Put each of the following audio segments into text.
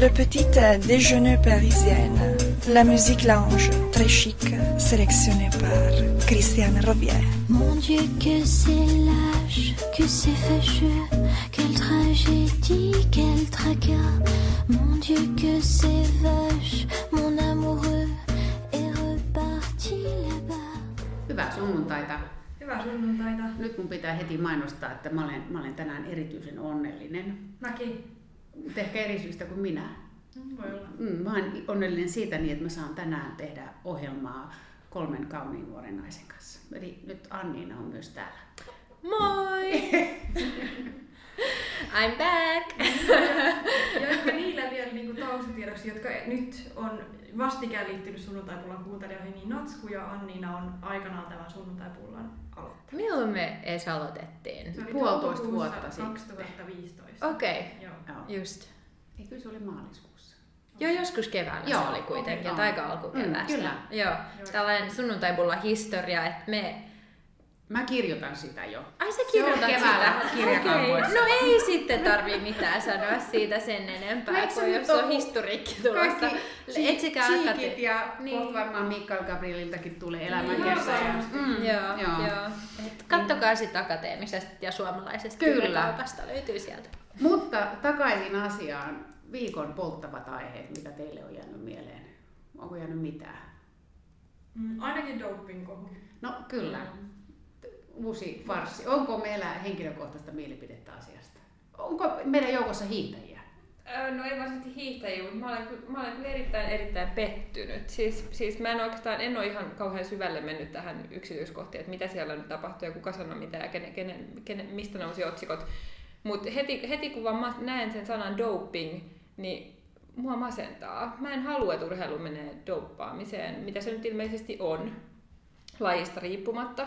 Le petit déjeuner parisienne. La musique lounge, très chic, sélectionnée par Christiane Robier. Mon Dieu, que c'est lâche, que c'est fâcheux, quelle tragédie, quel tracas. Mon Dieu, que c'est vache, mon amoureux est reparti là-bas. Hyvää sunnuntaita. Hyvää sunnuntaita. Nyt mun pitää heti mainostaa, että mä olen, mä olen tänään erityisen onnellinen. Mäkin. Mutta ehkä eri syystä kuin minä. Mm, Voi olla. Mm, mä olen onnellinen siitä niin, että mä saan tänään tehdä ohjelmaa kolmen kauniin nuoren naisen kanssa. Eli nyt Anniina on myös täällä. Moi! I'm back! Ja ehkä niillä vielä niin taustatiedoksi, jotka nyt on vastikään liittynyt sunnuntaipullan kuuntelijoihin, niin Natsku ja Anniina on aikanaan tämän sunnuntaipullan aloittanut. Milloin me edes aloitettiin? Se oli Puolitoista vuotta sitten. 2015. Okei, okay, Joo. Joo. just. Ei, kyllä se oli maaliskuussa. Joo, joskus keväällä Joo, se oli kuitenkin, okay, aika joo. alkukeväästä. Mm, kyllä. Joo, tällainen sunnuntaipulla historia, että me... Mä kirjoitan sitä jo. Ai sä Se on kirjoitat keväällä sitä? kirjakaupoissa. No ei sitten tarvii mitään sanoa siitä sen enempää, No eikö se kun nyt jos on historiikki tulossa. Etsikää cheekit ja Niin. kohta varmaan Mikael Gabrieliltakin tulee Niin, elämänkerta. ja- varmasti. Mm, Joo, joo. joo. Et kattokaa sitten akateemisesta ja suomalaisesta Kyllä. kirjakaupasta löytyy sieltä. Mutta takaisin asiaan. Viikon polttavat aiheet, mitä teille on jäänyt mieleen. Onko jäänyt mitään? Mm, ainakin doping-kohu. No kyllä. Uusi farssi. Onko meillä henkilökohtaista mielipidettä asiasta? Onko meidän joukossa hiihtäjiä? No ei varsinaisesti hiihtäjiä, mutta mä olen, mä olen erittäin, erittäin pettynyt. Siis, siis mä en oikeastaan, en ole ihan kauhean syvälle mennyt tähän yksityiskohtiin, että mitä siellä nyt tapahtui ja kuka sanoi mitä ja kenen, kenen, kenen, mistä nousi otsikot. Mutta heti, heti kun vaan näen sen sanan doping, niin mua masentaa. Mä en halua, että urheilu menee doppaamiseen, mitä se nyt ilmeisesti on, lajista riippumatta.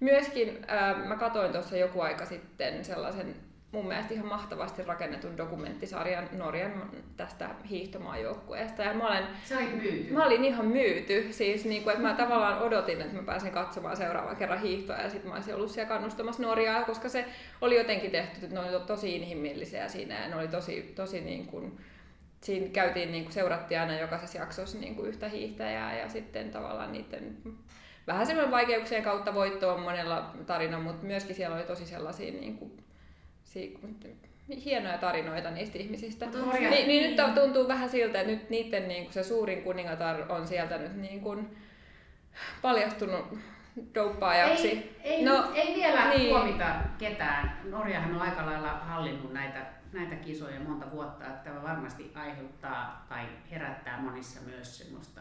Myöskin ää, mä katsoin tuossa joku aika sitten sellaisen mun mielestä ihan mahtavasti rakennetun dokumenttisarjan Norjan tästä hiihtomaajoukkueesta. Ja mä, olen, myyty. mä olin ihan myyty, siis niin kuin, että mä tavallaan odotin, että mä pääsen katsomaan seuraavan kerran hiihtoa ja sitten mä olisin ollut siellä kannustamassa Norjaa, koska se oli jotenkin tehty, että ne oli tosi inhimillisiä siinä ja ne oli tosi, tosi niin kuin, siinä käytiin, niin kuin seurattiin aina jokaisessa jaksossa niin kuin yhtä hiihtäjää ja sitten tavallaan niiden vähän semmoinen vaikeuksien kautta voitto on monella tarina, mutta myöskin siellä oli tosi sellaisia niin kuin, si- hienoja tarinoita niistä ihmisistä. Norja- Niin, niin nyt tuntuu vähän siltä, että nyt niiden niin kuin se suurin kuningatar on sieltä nyt niin kuin paljastunut douppaajaksi. Ei, ei, No, ei vielä niin. niin. tuomita ketään. Norjahan on aika lailla hallinnut näitä, näitä kisoja monta vuotta, että tämä varmasti aiheuttaa tai herättää monissa myös semmoista,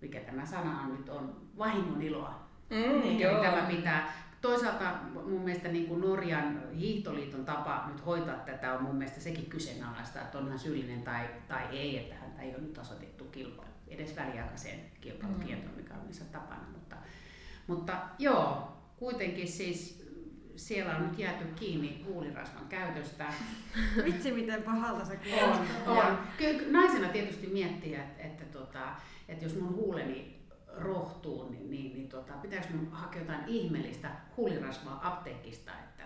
mikä tämä sana on nyt on, vahingon iloa. Mm, Eli joo. tämä pitää, toisaalta mun mielestä niin kuin Norjan hiihtoliiton tapa nyt hoitaa tätä on mun mielestä sekin kyseenalaista, että on hän syyllinen tai, tai ei, että häntä ei ole nyt asetettu kilpailu, edes väliaikaiseen kilpailukieltoon, mikä on niissä tapana. Mutta, mutta joo, kuitenkin siis siellä on nyt jääty kiinni huulirasvan käytöstä. Vitsi, miten pahalta se On, kuulostaa. on. Kyllä naisena tietysti miettiä, että, että, tota, että jos mun huuleni rohtuu, niin, niin, niin tota, pitääkö mun hakea jotain ihmeellistä huulirasvaa apteekista, että,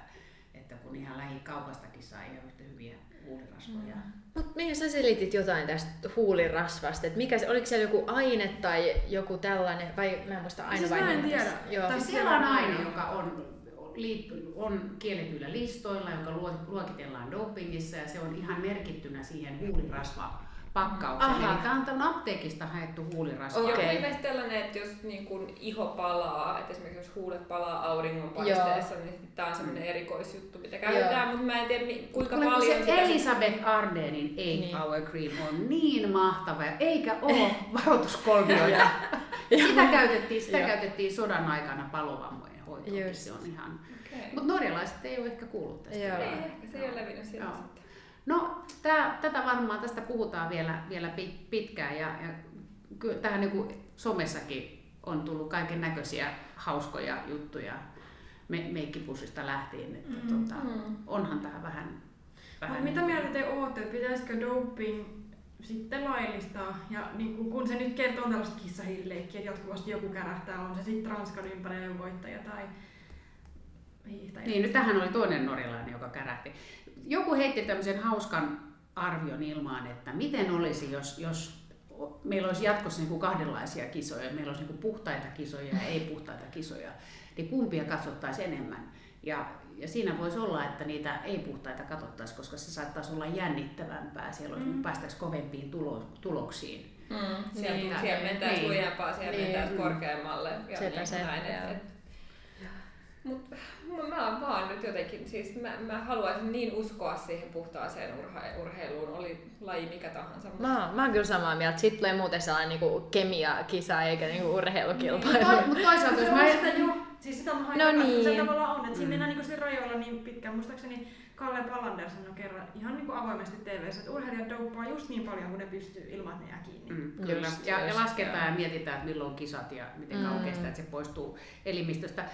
että kun ihan lähikaupastakin saa ihan yhtä hyviä huulirasvoja. Mutta mihin sä selitit jotain tästä huulirasvasta? Et mikä se, oliko siellä joku aine tai joku tällainen, vai mä en muista aina Siis vai mä en tiedä. tässä. Joo. Tai- Siis siellä on aine, joka on, liitty, on kielletyillä listoilla, joka luo- luokitellaan dopingissa ja se on ihan merkittynä siihen huulirasva pakkaukseen. Aha. Eli tämä on tällainen apteekista haettu huulirasva. Okei. Joku ilmeisesti tällainen, että jos niin kuin iho palaa, että esimerkiksi jos huulet palaa auringonpaisteessa, niin tämä on semmoinen erikoisjuttu, mitä käytetään, mutta mä en tiedä kuinka kun paljon se sitä... Elisabeth Ardenin Eight Niin. niin. Hour Cream on niin mahtava, eikä ole varoituskolmioita. sitä käytettiin, sitä Joo. käytettiin sodan aikana palovammojen hoitoon. Se on ihan... Okei. Mutta norjalaiset ei ole ehkä kuullut tästä. Joo. Ei, ehkä se ei ole levinnyt siellä Joo. No, tää, tätä varmaan tästä puhutaan vielä, vielä pit- pitkään ja, ja kyllä tähän niin somessakin on tullut kaiken näköisiä hauskoja juttuja me, meikkipussista lähtien, että Mm. tota, Mm. onhan tähän vähän... vähän Mut mitä mieltä te että pitäisikö doping sitten laillistaa? Ja niin kun, kun se nyt kertoo tällaista kissahilleikkiä, että jatkuvasti joku kärähtää, on se sitten Ranskan ympäröinen voittaja tai hiihtäjä. Niin, nyt tähän oli toinen norjalainen, joka kärähti. Joku heitti tämmöisen hauskan arvion ilmaan, että miten olisi, jos, jos meillä olisi jatkossa niin kuin kahdenlaisia kisoja, meillä olisi niin kuin puhtaita kisoja ja ei puhtaita kisoja, niin kumpia katsottaisiin enemmän. Ja, ja siinä voisi olla, että niitä ei-puhtaita katsottaisiin, koska se saattaisi olla jännittävämpää, siellä olisi, mm. päästäisiin kovempiin tulo, tuloksiin. Mm, sieltä, niin, siellä mentäisiin niin. lujempaa, siellä niin. mentäisiin korkeammalle ja Sepä niin se. näin. Et, et, mutta mä oon vaan nyt jotenkin, siis mä, mä haluaisin niin uskoa siihen puhtaaseen urhe- urheiluun, oli laji mikä tahansa. Mutta... Mä, mä oon kyllä samaa mieltä. Sitten tulee muuten sellainen niinku kemia-kisa eikä niinku urheilukilpailu. Niin, mutta toisaalta jos mä... Sitä jo, siis sitä mä no niin. se tavallaan on, että siinä mm. mennään niinku rajoilla niin pitkään. Muistaakseni Kalle Palander sanoi kerran ihan niin kuin avoimesti tv että urheilijat douppaa just niin paljon kuin ne pystyy ilman, että ne jää kiinni. Mm, kyllä. Just, ja, ja lasketaan ja mietitään, että milloin kisat ja miten mm. kauan kestää, että se poistuu elimistöstä.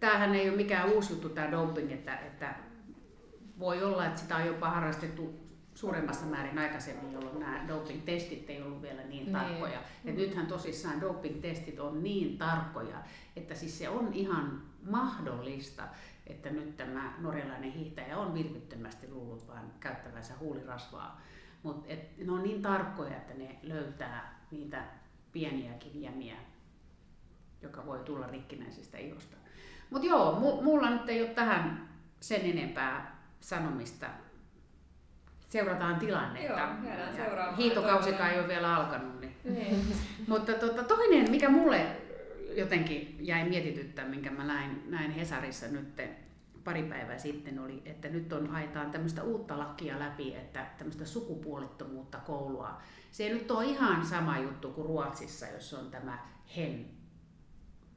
Tämähän ei ole mikään uusi juttu tämä doping, että, että voi olla, että sitä on jopa harrastettu suuremmassa määrin aikaisemmin, jolloin nämä doping-testit ei ollut vielä niin, niin. tarkkoja. Mm. Et nythän tosissaan doping-testit on niin tarkkoja, että siis se on ihan mahdollista, että nyt tämä norjalainen hiihtäjä on vilpittömästi luullut vain käyttävänsä huulirasvaa. Mutta ne on niin tarkkoja, että ne löytää niitä pieniäkin jämiä, joka voi tulla rikkinäisistä ihosta. Mutta joo, mulla nyt ei ole tähän sen enempää sanomista. Seurataan tilannetta. Joo, Hiitokausikaan ei ole vielä alkanut. Niin. niin. Mutta tota, toinen, mikä mulle jotenkin jäi mietityttää, minkä mä näin, näin Hesarissa nyt pari päivää sitten, oli, että nyt on haetaan tämmöistä uutta lakia läpi, että tämmöistä sukupuolittomuutta koulua. Se ei nyt ole ihan sama juttu kuin Ruotsissa, jos on tämä hen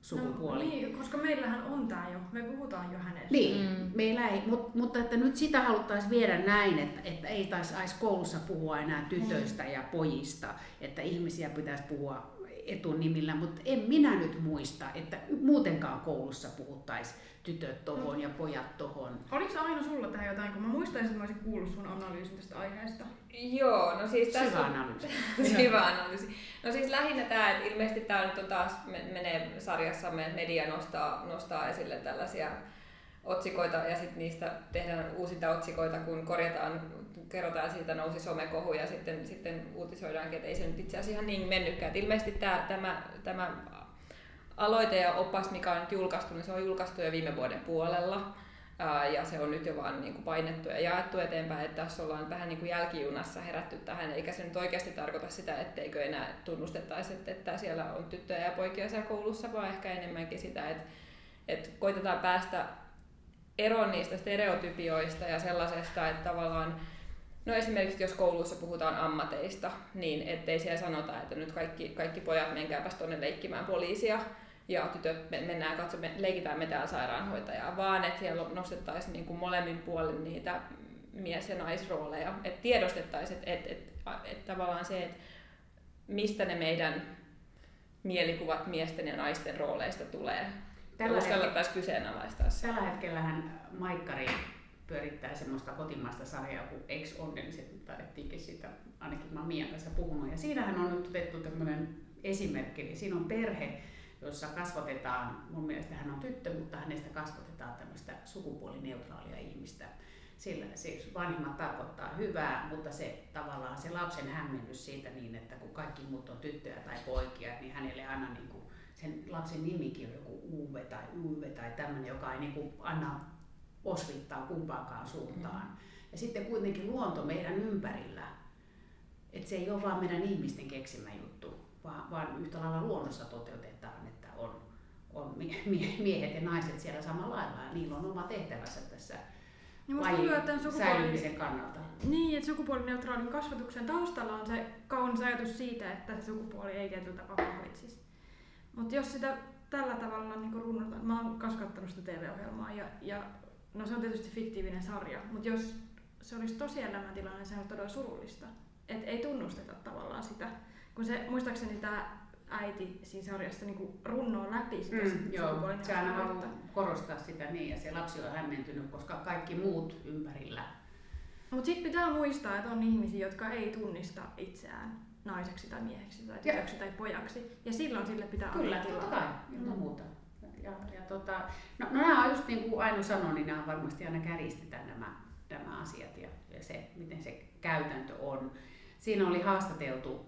sukupuoli. No, niin, koska meillähän on tämä jo, me puhutaan jo hänestä. Niin, mm. meillä ei, mutta, mutta että nyt sitä haluttaisiin viedä näin, että, että ei taisi koulussa puhua enää tytöistä mm. ja pojista, että ihmisiä pitäisi puhua etunimillä, mutta en minä nyt muista, että muutenkaan koulussa puhuttaisiin tytöt tohon ja pojat tohon. Oliko se aina sulla tähän jotain, kun mä muistaisin, että mä olisin kuullut sun analyysin tästä aiheesta? Joo, no siis tässä... Syvä analyysi. Syvä analyysi. No siis lähinnä tämä, että ilmeisesti tämä nyt on taas, menee sarjassamme, että media nostaa, nostaa esille tällaisia otsikoita ja sitten niistä tehdään uusinta otsikoita, kun korjataan, kerrotaan siitä, nousi somekohu ja sitten, sitten uutisoidaankin, että ei se nyt itse asiassa ihan niin mennytkään. Et ilmeisesti tämä, tämä, tämä aloite ja opas, mikä on nyt julkaistu, niin se on julkaistu jo viime vuoden puolella. Ja se on nyt jo vaan niin kuin painettu ja jaettu eteenpäin, että tässä ollaan vähän niin kuin jälkijunassa herätty tähän, eikä se nyt oikeasti tarkoita sitä, etteikö enää tunnustettaisi, että, että siellä on tyttöjä ja poikia siellä koulussa, vaan ehkä enemmänkin sitä, että, että koitetaan päästä eroon niistä stereotypioista ja sellaisesta, että tavallaan No esimerkiksi jos koulussa puhutaan ammateista, niin ettei siellä sanota, että nyt kaikki, kaikki pojat menkääpäs tuonne leikkimään poliisia ja tytöt mennään katsomaan, leikitään me täällä sairaanhoitajaa, vaan että siellä nostettaisiin niin kuin molemmin puolin niitä mies- ja naisrooleja, että tiedostettaisiin, että, että, että, että tavallaan se, että mistä ne meidän mielikuvat miesten ja naisten rooleista tulee. Tällä uskallettaisiin kyseenalaistaa se. Tällä hetkellähän Maikkari pyörittää semmoista kotimaista sarjaa kuin Ex on, niin sitten taidettiinkin siitä, ainakin mä Mian kanssa puhunut. Ja siinähän on nyt otettu tämmöinen esimerkki, niin siinä on perhe, jossa kasvatetaan, mun mielestä hän on tyttö, mutta hänestä kasvatetaan tämmöistä sukupuolineutraalia ihmistä. Sillä siis vanhemmat tarkoittaa hyvää, mutta se tavallaan se lapsen hämmennys siitä niin, että kun kaikki muut on tyttöjä tai poikia, niin hänelle aina niin kuin, sen lapsen nimikin on joku Uwe tai Uwe tai tämmöinen, joka ei niin kuin anna osvittaa kumpaankaan suuntaan. Mm. Ja sitten kuitenkin luonto meidän ympärillä, että se ei ole vaan meidän ihmisten keksimä juttu, vaan, vaan yhtä lailla luonnossa toteutetaan, että on, on miehet ja naiset siellä samalla lailla ja niillä on oma tehtävänsä tässä niin lajin säilymisen kannalta. Niin, että sukupuolineutraalin kasvatuksen taustalla on se kaunis ajatus siitä, että se sukupuoli ei tietyllä tapaa hallitsisi. Mutta jos sitä tällä tavalla niin runnotaan, mä oon kasvattanut sitä TV-ohjelmaa ja, ja no se on tietysti fiktiivinen sarja, mutta jos se olisi tosielämäntilanne, se on todella surullista. Et ei tunnusteta tavallaan sitä. Kun se, muistaakseni tämä äiti siinä sarjassa niin runnoo läpi sitä mm, joo, se aina haluaa korostaa sitä niin, ja se lapsi on hämmentynyt, koska kaikki muut ympärillä. Mutta sitten pitää muistaa, että on ihmisiä, jotka ei tunnista itseään naiseksi tai mieheksi tai tytöksi tai pojaksi. Ja silloin sille pitää Kyllä, totta kai, ilman mm. Ja, ja tota, no, no nämä on just niin kuin Aino sanoi, niin nämä on varmasti aina kärjistetään nämä nämä asiat ja, ja se, miten se käytäntö on. Siinä oli haastateltu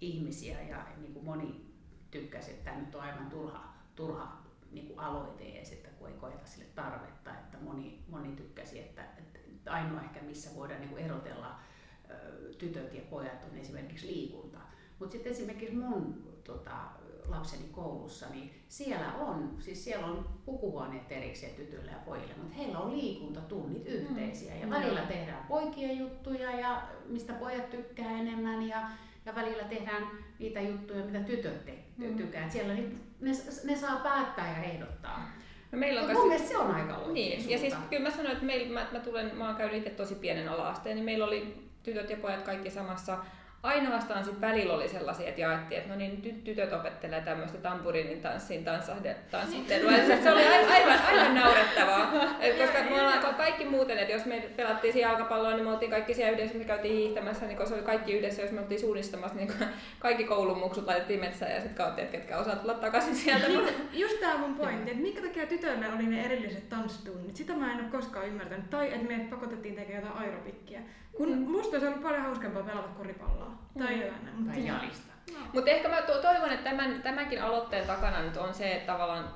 ihmisiä ja niin kuin moni tykkäsi, että tämä nyt on aivan turha, turha niin kuin aloite edes, että kun ei koeta sille tarvetta, että moni, moni tykkäsi, että, että ainoa ehkä missä voidaan niin kuin erotella tytöt ja pojat on esimerkiksi liikunta. Mutta sitten esimerkiksi mun tota, lapseni koulussa, niin siellä on, siis siellä on pukuhuoneet erikseen tytöille ja pojille, mutta heillä on liikuntatunnit yhteisiä. Ja välillä tehdään poikien juttuja ja mistä pojat tykkää enemmän ja, ja välillä tehdään niitä juttuja, mitä tytöt te, Mm. tykkää. Et Siellä niin ne, ne saa päättää ja ehdottaa. No meillä on Mun kas- mielestä se on aika oikein Niin, ja siis kyllä mä sanoin, että meillä, mä, mä, tulen, mä oon käynyt itse tosi pienen ala-asteen, niin meillä oli tytöt ja pojat kaikki samassa. Ainoastaan sitten välillä oli sellaisia, että jaettiin, että no niin, nyt tytöt opettelee tämmöistä tampurinin tanssiin tanssittelua. Ja se oli aivan, aivan, naurettavaa. Et koska me ollaan kaikki muuten, että jos me pelattiin siellä jalkapalloa, niin me oltiin kaikki siellä yhdessä, me käytiin hiihtämässä, niin kun se oli kaikki yhdessä, jos me oltiin suunnistamassa, niin kaikki koulumuksut laitettiin metsään ja sitten katsottiin, että ketkä osaa tulla takaisin sieltä. Just tää mun pointti, että minkä takia tytöillä oli ne erilliset tanssitunnit. Sitä mä en ole koskaan ymmärtänyt. Tai että me pakotettiin tekemään jotain aerobikkiä. Kun Mm. musta olisi ollut paljon hauskempaa pelata koripalloa. Tai jotain. näin, mut Tai siinä- jalista. Mutta ehkä mä to- toivon, että tämän, tämänkin aloitteen takana nyt on se, että tavallaan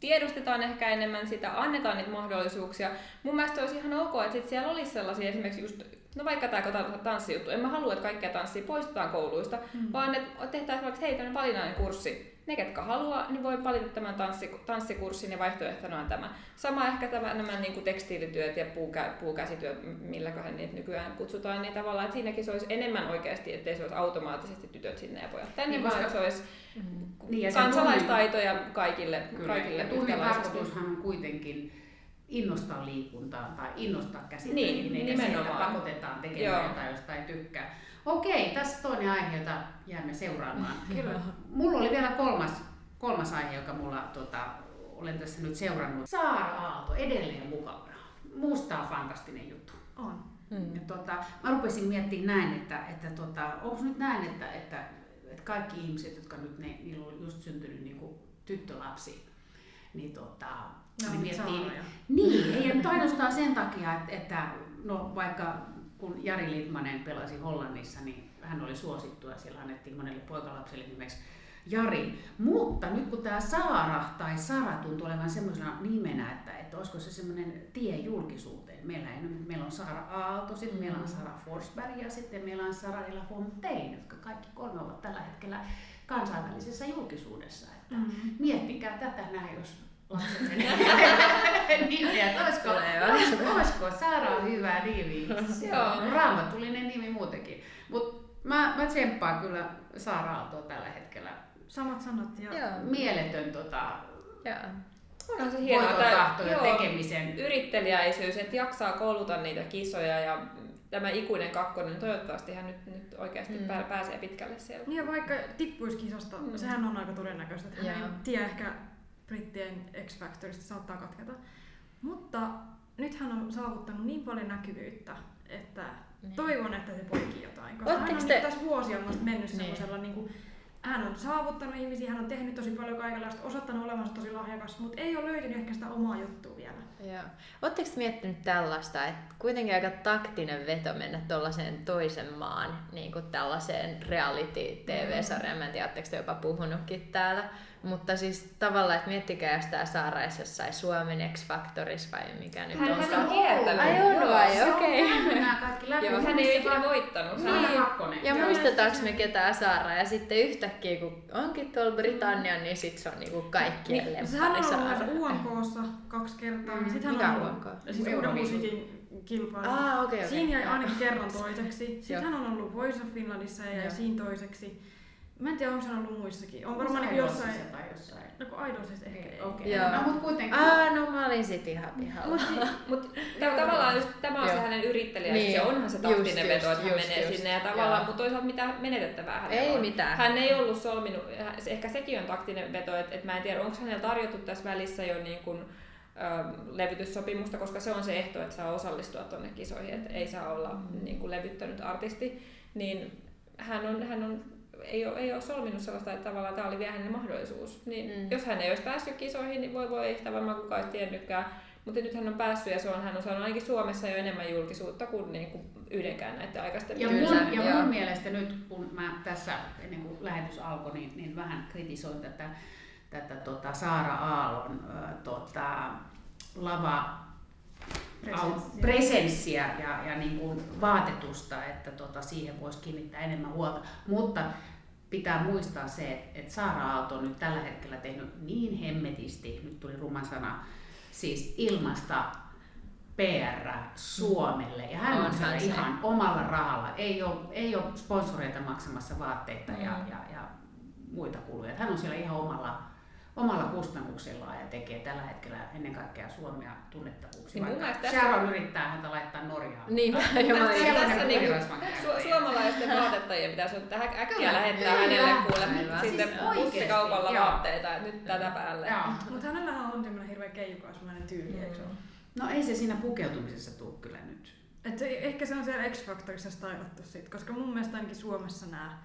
tiedostetaan ehkä enemmän sitä, annetaan niitä mahdollisuuksia. Mun mielestä olisi ihan ok, että sit siellä olisi sellaisia esimerkiksi just, no vaikka tämä tanssijuttu, en mä halua, että kaikkia tanssia poistetaan kouluista, mm. vaan että tehtäisiin vaikka hei tämmöinen valinnainen kurssi. Ne, ketkä haluaa, niin voi valita tämän tanssi, tanssikurssin ja vaihtoehtona on tämä. Sama ehkä tämä, nämä niin kuin tekstiilityöt ja puukä, puukäsityöt, milläköhän niitä nykyään kutsutaan, niin tavallaan, että siinäkin se olisi enemmän oikeasti, ettei se olisi automaattisesti tytöt sinne ja pojat tänne, Niin, vaan koska- se olisi Niin, ja sen kansalaistaitoja kaikille, Kyllä. kaikille ja tunnin on kuitenkin innostaa liikuntaan tai innostaa käsittelyyn, Niin, eikä nimenomaan. pakotetaan tekemään Joo. jotain, josta ei tykkää. Okei, tässä toinen aihe, jota jäämme seuraamaan. Kyllä. Mulla oli vielä kolmas, kolmas aihe, joka mulla tota, olen tässä nyt seurannut. Saara Aalto, edelleen mukana. Musta on fantastinen juttu. On. Mm. Ja tota, mä rupesin miettimään näin, että, että tota, onko nyt näin, että, että, että kaikki ihmiset, jotka nyt, ne, niillä on just syntynyt niin kuin tyttölapsi, niin tota, ne on miettii, niin, ei nyt ainoastaan sen takia, että, että no vaikka kun Jari Litmanen pelasi Hollannissa, niin hän oli suosittu ja siellä annettiin monelle poikalapselle nimeksi Jari. Mutta nyt kun tämä Saara tai Sara tuntuu olevan semmoisena nimenä, että, että olisiko se semmoinen tie julkisuuteen. Meillä, ei, meillä on Saara Aalto, sitten meillä on Sara Forsberg ja sitten meillä on Sara Ila Fontaine, jotka kaikki kolme ovat tällä hetkellä kansainvälisessä julkisuudessa. Että Mm. Miettikää tätä näin, jos nimiä. että Olisiko, Tulee olisiko, olisiko Saara on hyvä nimi? Joo. Raamatullinen nimi muutenkin. Mutta mä, mä tsemppaan kyllä Saara Aaltoa tällä hetkellä. Samat sanat ja Joo. Mieletön tota, Joo. Onhan se hienoa, voitontahto ja tekemisen. yrittelijäisyys, että jaksaa kouluta niitä kisoja ja tämä ikuinen kakkonen, toivottavasti hän nyt, nyt oikeasti Mm. pääsee pitkälle siellä. Niin ja vaikka tippuisi kisasta, Mm. sehän on aika todennäköistä, että hän ei Joo. tiedä ehkä brittien X-Factorista saattaa katketa. Mutta nyt hän on saavuttanut niin paljon näkyvyyttä, että Niin. toivon, että se poikii jotain. Koska hän on te- tässä vuosia mennyt Niin. semmoisella niin kuin, hän on saavuttanut ihmisiä, hän on tehnyt tosi paljon kaikenlaista, osoittanut olevansa tosi lahjakas, mutta ei ole löytynyt ehkä sitä omaa juttua vielä. Joo. Oletteko te miettinyt tällaista, että kuitenkin aika taktinen veto mennä tuollaiseen toisen maan niin kuin tällaiseen reality-tv-sarjaan, mä en tiedä, oletteko te jopa puhunutkin täällä, mutta siis tavallaan, että miettikää, jos tää Saarais jossain Suomen X-Factorissa vai mikä nyt Hän, onkaan. hän on kiertänyt. Ai on Joo. vai? On okei. kaikki läpi. Joo, hän ei ole se ikinä voittanut. Saara Hän- Kakkonen. Ja Joo, muistetaanko me ketään Saaraa ja sitten yhtäkkiä kun onkin tuolla Britannia, niin sit se on niinku kaikkien Niin, niin, hän on ollut Saara. UMKssa kaksi kertaa. Mm. Sitten Mikä hän on ollut siis uuden Euroviisut. musiikin kilpailu. Aa, okei, okei. Siinä jäi ainakin kerran toiseksi. Sitten hän on ollut Voice of Finlandissa ja jäi siinä toiseksi. Mä en tiedä, onko hän ollut muissakin. On varmaan Jossain niin jossain... Tai jossain. No kun Idolsissa ehkä ei. Okei. Joo. No, mutta kuitenkin. Aa, no mä olin sit ihan pihalla. Mut, mut tavallaan just, tämä on se hänen yrittelijä, Niin. niin. se onhan se taktinen just, veto, että hän just, menee just. sinne ja tavallaan, mutta toisaalta mitä menetettävää hänellä Ei on. mitään. Hän ei ollut solminut, se- ehkä sekin on taktinen veto, että, että mä en tiedä, onko hänellä tarjottu tässä välissä jo niin kuin, levytyssopimusta, koska se on se ehto, että saa osallistua tuonne kisoihin, että ei saa olla Mm. niin kuin levyttänyt artisti, niin hän on, hän on ei ole, ei ole solminut sellaista, että tavallaan tämä oli vielä hänelle mahdollisuus. Niin Mm. jos hän ei olisi päässyt kisoihin, niin voi voi, ei sitä varmaan kukaan olisi tiennytkään. Mutta nyt hän on päässyt ja se on, hän on saanut ainakin Suomessa jo enemmän julkisuutta kuin, niin kuin yhdenkään näiden aikaisten. Ja mun, ja joo. mun mielestä nyt, kun mä tässä ennen kuin lähetys alkoi, niin, niin vähän kritisoin tätä, tätä tota Saara Aallon tota, lava Presenssiä. presenssiä ja, ja niin kuin vaatetusta, että tota, siihen voisi kiinnittää enemmän huolta. Mutta pitää muistaa se, että, että Saara Aalto on nyt tällä hetkellä tehnyt niin hemmetisti, nyt tuli ruma sana, siis ilmasta PR Suomelle. Ja hän on siellä ihan omalla rahalla. Ei ole, ei ole sponsoreita maksamassa vaatteita ja, Mm. ja, ja muita kuluja. Hän on siellä ihan omalla, omalla kustannuksellaan ja tekee tällä hetkellä ennen kaikkea Suomea tunnettavuuksi. Niin vaikka tässä- Sharon yrittää häntä laittaa Norjaan. Niin, Tässä- tässä- tässä niinku kurirasvan su- suomalaisten vaatettajien pitäisi ottaa äkkiä Kyllä, lähettää kyllä. hänelle kuule sitten Siis joo. vaatteita, että nyt tätä päälle. Mutta hänellähän on semmoinen hirveä keijukasmainen tyyli, eikö se ole? No ei se siinä pukeutumisessa tule kyllä nyt. Et se, ehkä se on siellä X-Factorissa stylattu sit, koska mun mielestä ainakin Suomessa nämä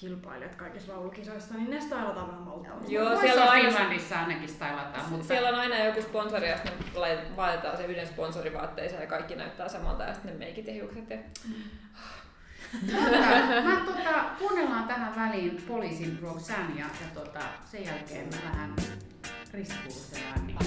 kilpailijat kaikissa laulukisoissa, niin ne stylataan vähän mauttomasti. Joo, siellä on aina- Finlandissa ainakin stylataan, mutta Siellä on aina joku sponsori, ja sitten ne vaihdetaan se yhden sponsorivaatteeseen ja kaikki näyttää samalta ja sitten ne meikit ja hiukset. Ja... Mutta mä tota, kuunnellaan tähän väliin poliisin Roxanne ja, ja tota, sen jälkeen me vähän ristipuolustellaan. Niin.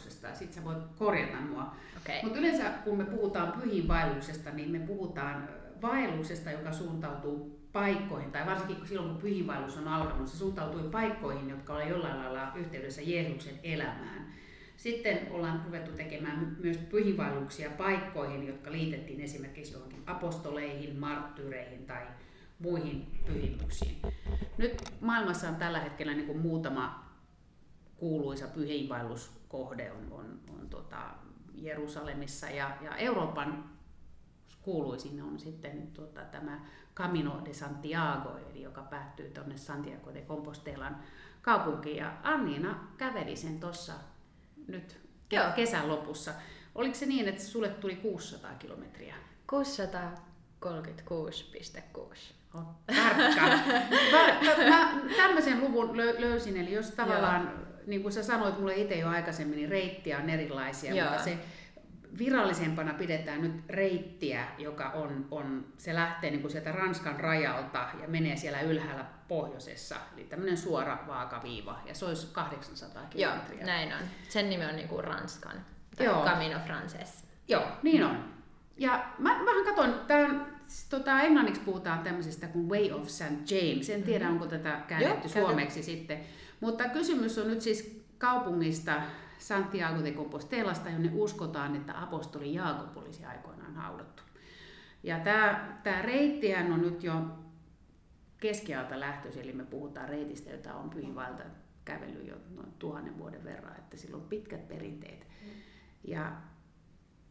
Pyhiinvaelluksesta ja sit sä voit korjata mua. Okei. Mutta yleensä kun me puhutaan pyhiinvaelluksesta, niin me puhutaan vaelluksesta, joka suuntautuu paikkoihin, tai varsinkin silloin kun pyhiinvaellus on alkanut, se suuntautui paikkoihin, jotka olivat jollain lailla yhteydessä Jeesuksen elämään. Sitten ollaan ruvettu tekemään myös pyhiinvaelluksia paikkoihin, jotka liitettiin esimerkiksi johonkin apostoleihin, marttyyreihin tai muihin pyhimyksiin. Nyt maailmassa on tällä hetkellä niin kuin muutama kuuluisa pyhiinvaelluskohde on, on, on tota Jerusalemissa ja, ja Euroopan kuuluisin on sitten tota, tämä Camino de Santiago, eli joka päättyy tuonne Santiago de Compostelan kaupunkiin. Ja Anniina käveli sen tuossa nyt Joo. kesän lopussa. Oliko se niin, että sulle tuli 600 kilometriä? 636,6. On tarkka. mä, mä tämmöisen luvun lö, löysin, eli jos tavallaan, niin kuin sä sanoit mulle itse jo aikaisemmin, niin reittiä on erilaisia, Joo. mutta se virallisempana pidetään nyt reittiä, joka on, on se lähtee niin kuin sieltä Ranskan rajalta ja menee siellä ylhäällä pohjoisessa, eli tämmöinen suora vaakaviiva, ja se olisi 800 Joo, kilometriä. näin on. Sen nimi on niinku Ranskan. Tai Joo. Camino Frances. Joo, niin on. Ja mä vähän on, siis tota, englanniksi puhutaan tämmöisestä kuin Way of St. James. En tiedä, onko tätä käännetty Joo, suomeksi sitten. Mutta kysymys on nyt siis kaupungista Santiago de Compostelasta, jonne uskotaan, että apostoli Jaakob olisi aikoinaan haudattu. Ja tämä, tämä reittihän on nyt jo keskiajalta lähtöisin, eli me puhutaan reitistä, jota on pyhiinvaelta kävellyt jo noin tuhannen vuoden verran, että sillä on pitkät perinteet. Ja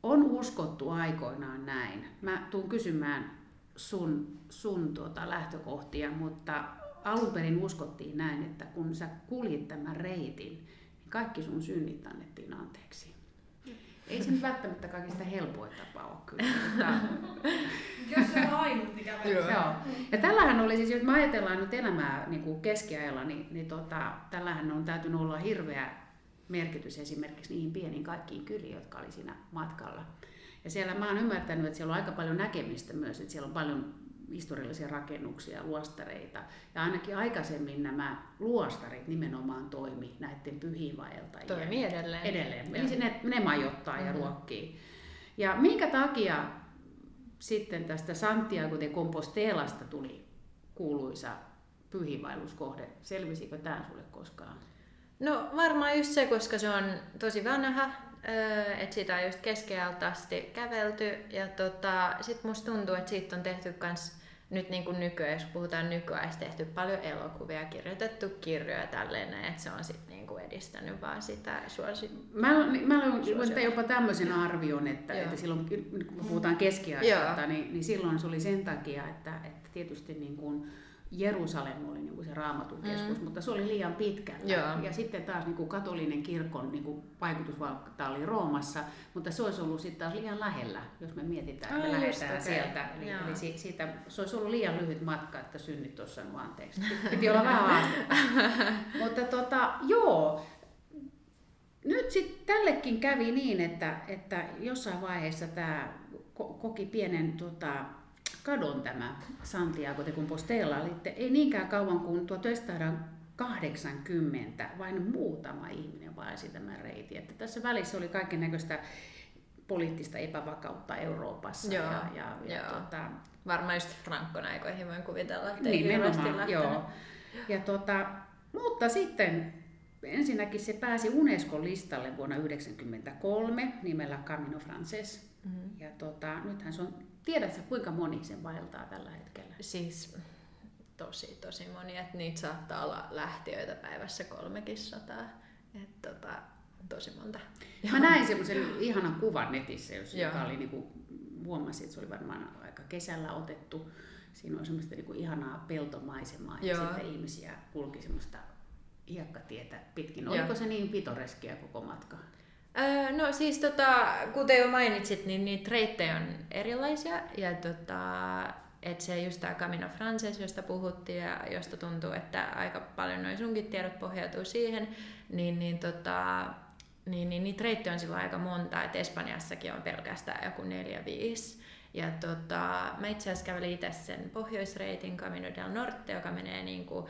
on uskottu aikoinaan näin. Mä tuun kysymään sun, sun tuota lähtökohtia, mutta alun perin uskottiin näin, että kun sä kuljit tämän reitin, niin kaikki sun synnit annettiin anteeksi. Ei se nyt välttämättä kaikista helpoin tapa ole kyllä. Mutta, Jos se on ainut, kävelee. Joo. Ja tällähän oli siis, jos me ajatellaan nyt elämää niin kuin keskiajalla, niin, niin tota, tällähän on täytynyt olla hirveä merkitys esimerkiksi niihin pieniin kaikkiin kyliin, jotka oli siinä matkalla. Ja siellä mä oon ymmärtänyt, että siellä on aika paljon näkemistä myös, että siellä on paljon historiallisia rakennuksia, luostareita. Ja ainakin aikaisemmin nämä luostarit nimenomaan toimi näiden pyhiinvaeltajien. Toimii edelleen. Edelleen. Eli ne, ne majoittaa ja Mhm. ruokkii. Ja minkä takia sitten tästä Santiago de Compostelasta tuli kuuluisa pyhiinvaelluskohde? Selvisikö tämä sulle koskaan? No varmaan just se, koska se on tosi vanha, että siitä on just keskiajalta asti kävelty. Ja tota, sit musta tuntuu, että siitä on tehty kans nyt niin kuin nykyään, jos puhutaan nykyään, tehty paljon elokuvia, kirjoitettu kirjoja tälleen, että se on sitten niin kuin edistänyt vaan sitä suosi... Mä, mä luin Suosiota. jopa tämmöisen arvion, että, Joo. että silloin, kun puhutaan keskiajasta, niin, niin silloin se oli sen takia, että, että tietysti niin kuin Jerusalem oli niin kuin se raamatun keskus, Mm. mutta se oli liian pitkällä. Joo. Ja sitten taas niin kuin katolinen kirkon niin kuin vaikutusvalta oli Roomassa, mutta se olisi ollut sitten taas liian lähellä, jos me mietitään, että me lähdetään okei. sieltä. Eli, eli si- siitä, se olisi ollut liian lyhyt matka, että synnit tuossa no anteeksi. Piti olla vähän haastetta. mutta tota, joo, nyt sitten tällekin kävi niin, että, että jossain vaiheessa tämä koki pienen tota, kadon tämä Santiago de Compostela. Eli ei niinkään kauan kuin 1980 vain muutama ihminen vaelsi tämän reitin. Että tässä välissä oli kaiken näköistä poliittista epävakautta Euroopassa. Joo, ja, ja, ja joo. tota, Varmaan just Frankon aikoihin voin kuvitella, että ei Nimenomaan, lähtenyt. joo. Ja tota, mutta sitten ensinnäkin se pääsi Unescon listalle vuonna 1993 nimellä Camino Frances. Mhm. Ja tota, nythän se on, tiedätkö kuinka moni sen vaeltaa tällä hetkellä? Siis tosi tosi moni, että niitä saattaa olla lähtiöitä päivässä kolmekin sataa. Et tota, tosi monta. Mä näin semmoisen ihanan kuvan netissä, jos, Joo. joka oli niinku, huomasin, että se oli varmaan aika kesällä otettu. Siinä on semmoista niinku ihanaa peltomaisemaa ja Joo. sitten ihmisiä kulki semmoista hiekkatietä pitkin. Joo. Oliko se niin pitoreskia koko matka? Öö, no siis tota, kuten jo mainitsit, niin niitä reittejä on erilaisia. Ja tota, että se just tämä Camino Frances, josta puhuttiin ja josta tuntuu, että aika paljon noin sunkin tiedot pohjautuu siihen, niin, niin, tota, niin, niin niitä reittejä on silloin aika monta, että Espanjassakin on pelkästään joku neljä, viisi. Ja tota, mä itse asiassa kävelin itse sen pohjoisreitin Camino del Norte, joka menee niin kuin,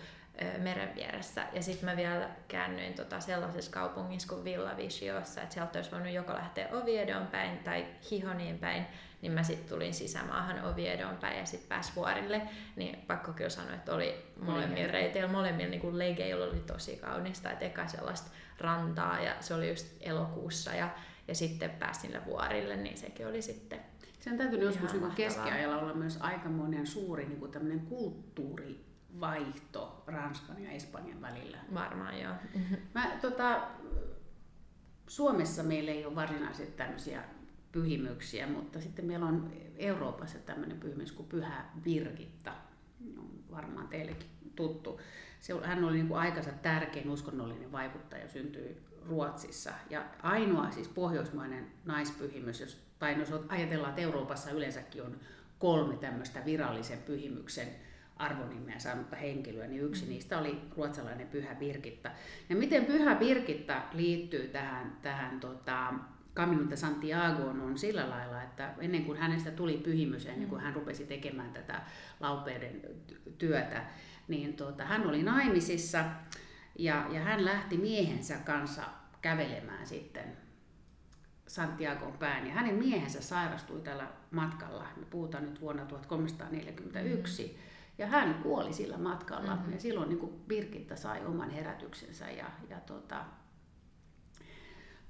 meren vieressä. Ja sitten mä vielä käännyin tota sellaisessa kaupungissa kuin Villa Viciossa, että sieltä olisi voinut joko lähteä Oviedon päin tai Hihoniin päin, niin mä sitten tulin sisämaahan Oviedon päin ja sitten pääsi vuorille. Niin pakko kyllä sanoa, että oli molemmilla reiteillä, molemmilla niin leikeillä oli tosi kaunista. Että eka sellaista rantaa ja se oli just elokuussa ja, ja sitten pääsin vuorille, niin sekin oli sitten Sen täytyy joskus niin keskiajalla olla myös aikamoinen suuri niin kuin tämmöinen vaihto Ranskan ja Espanjan välillä. Varmaan joo. Mä, tota, Suomessa meillä ei ole varsinaisesti tämmöisiä pyhimyksiä, mutta sitten meillä on Euroopassa tämmöinen pyhimys kuin Pyhä Birgitta. On varmaan teillekin tuttu. Se, hän oli niin kuin aikansa tärkein uskonnollinen vaikuttaja, syntyi Ruotsissa. Ja ainoa siis pohjoismainen naispyhimys, jos, tai jos ajatellaan, että Euroopassa yleensäkin on kolme tämmöistä virallisen pyhimyksen arvonimeä saanutta henkilöä, niin yksi mm. niistä oli ruotsalainen Pyhä Birgitta. Ja miten Pyhä Birgitta liittyy tähän, tähän tota, Camino de Santiagoon on sillä lailla, että ennen kuin hänestä tuli pyhimys, ennen kuin hän rupesi tekemään tätä laupeuden työtä, niin tota, hän oli naimisissa ja, ja hän lähti miehensä kanssa kävelemään sitten Santiagon päin. Ja hänen miehensä sairastui tällä matkalla, me puhutaan nyt vuonna 1341, mm-hmm. Ja hän kuoli sillä matkalla. Mm-hmm. Ja silloin niin kuin Birgitta sai oman herätyksensä ja, ja tota,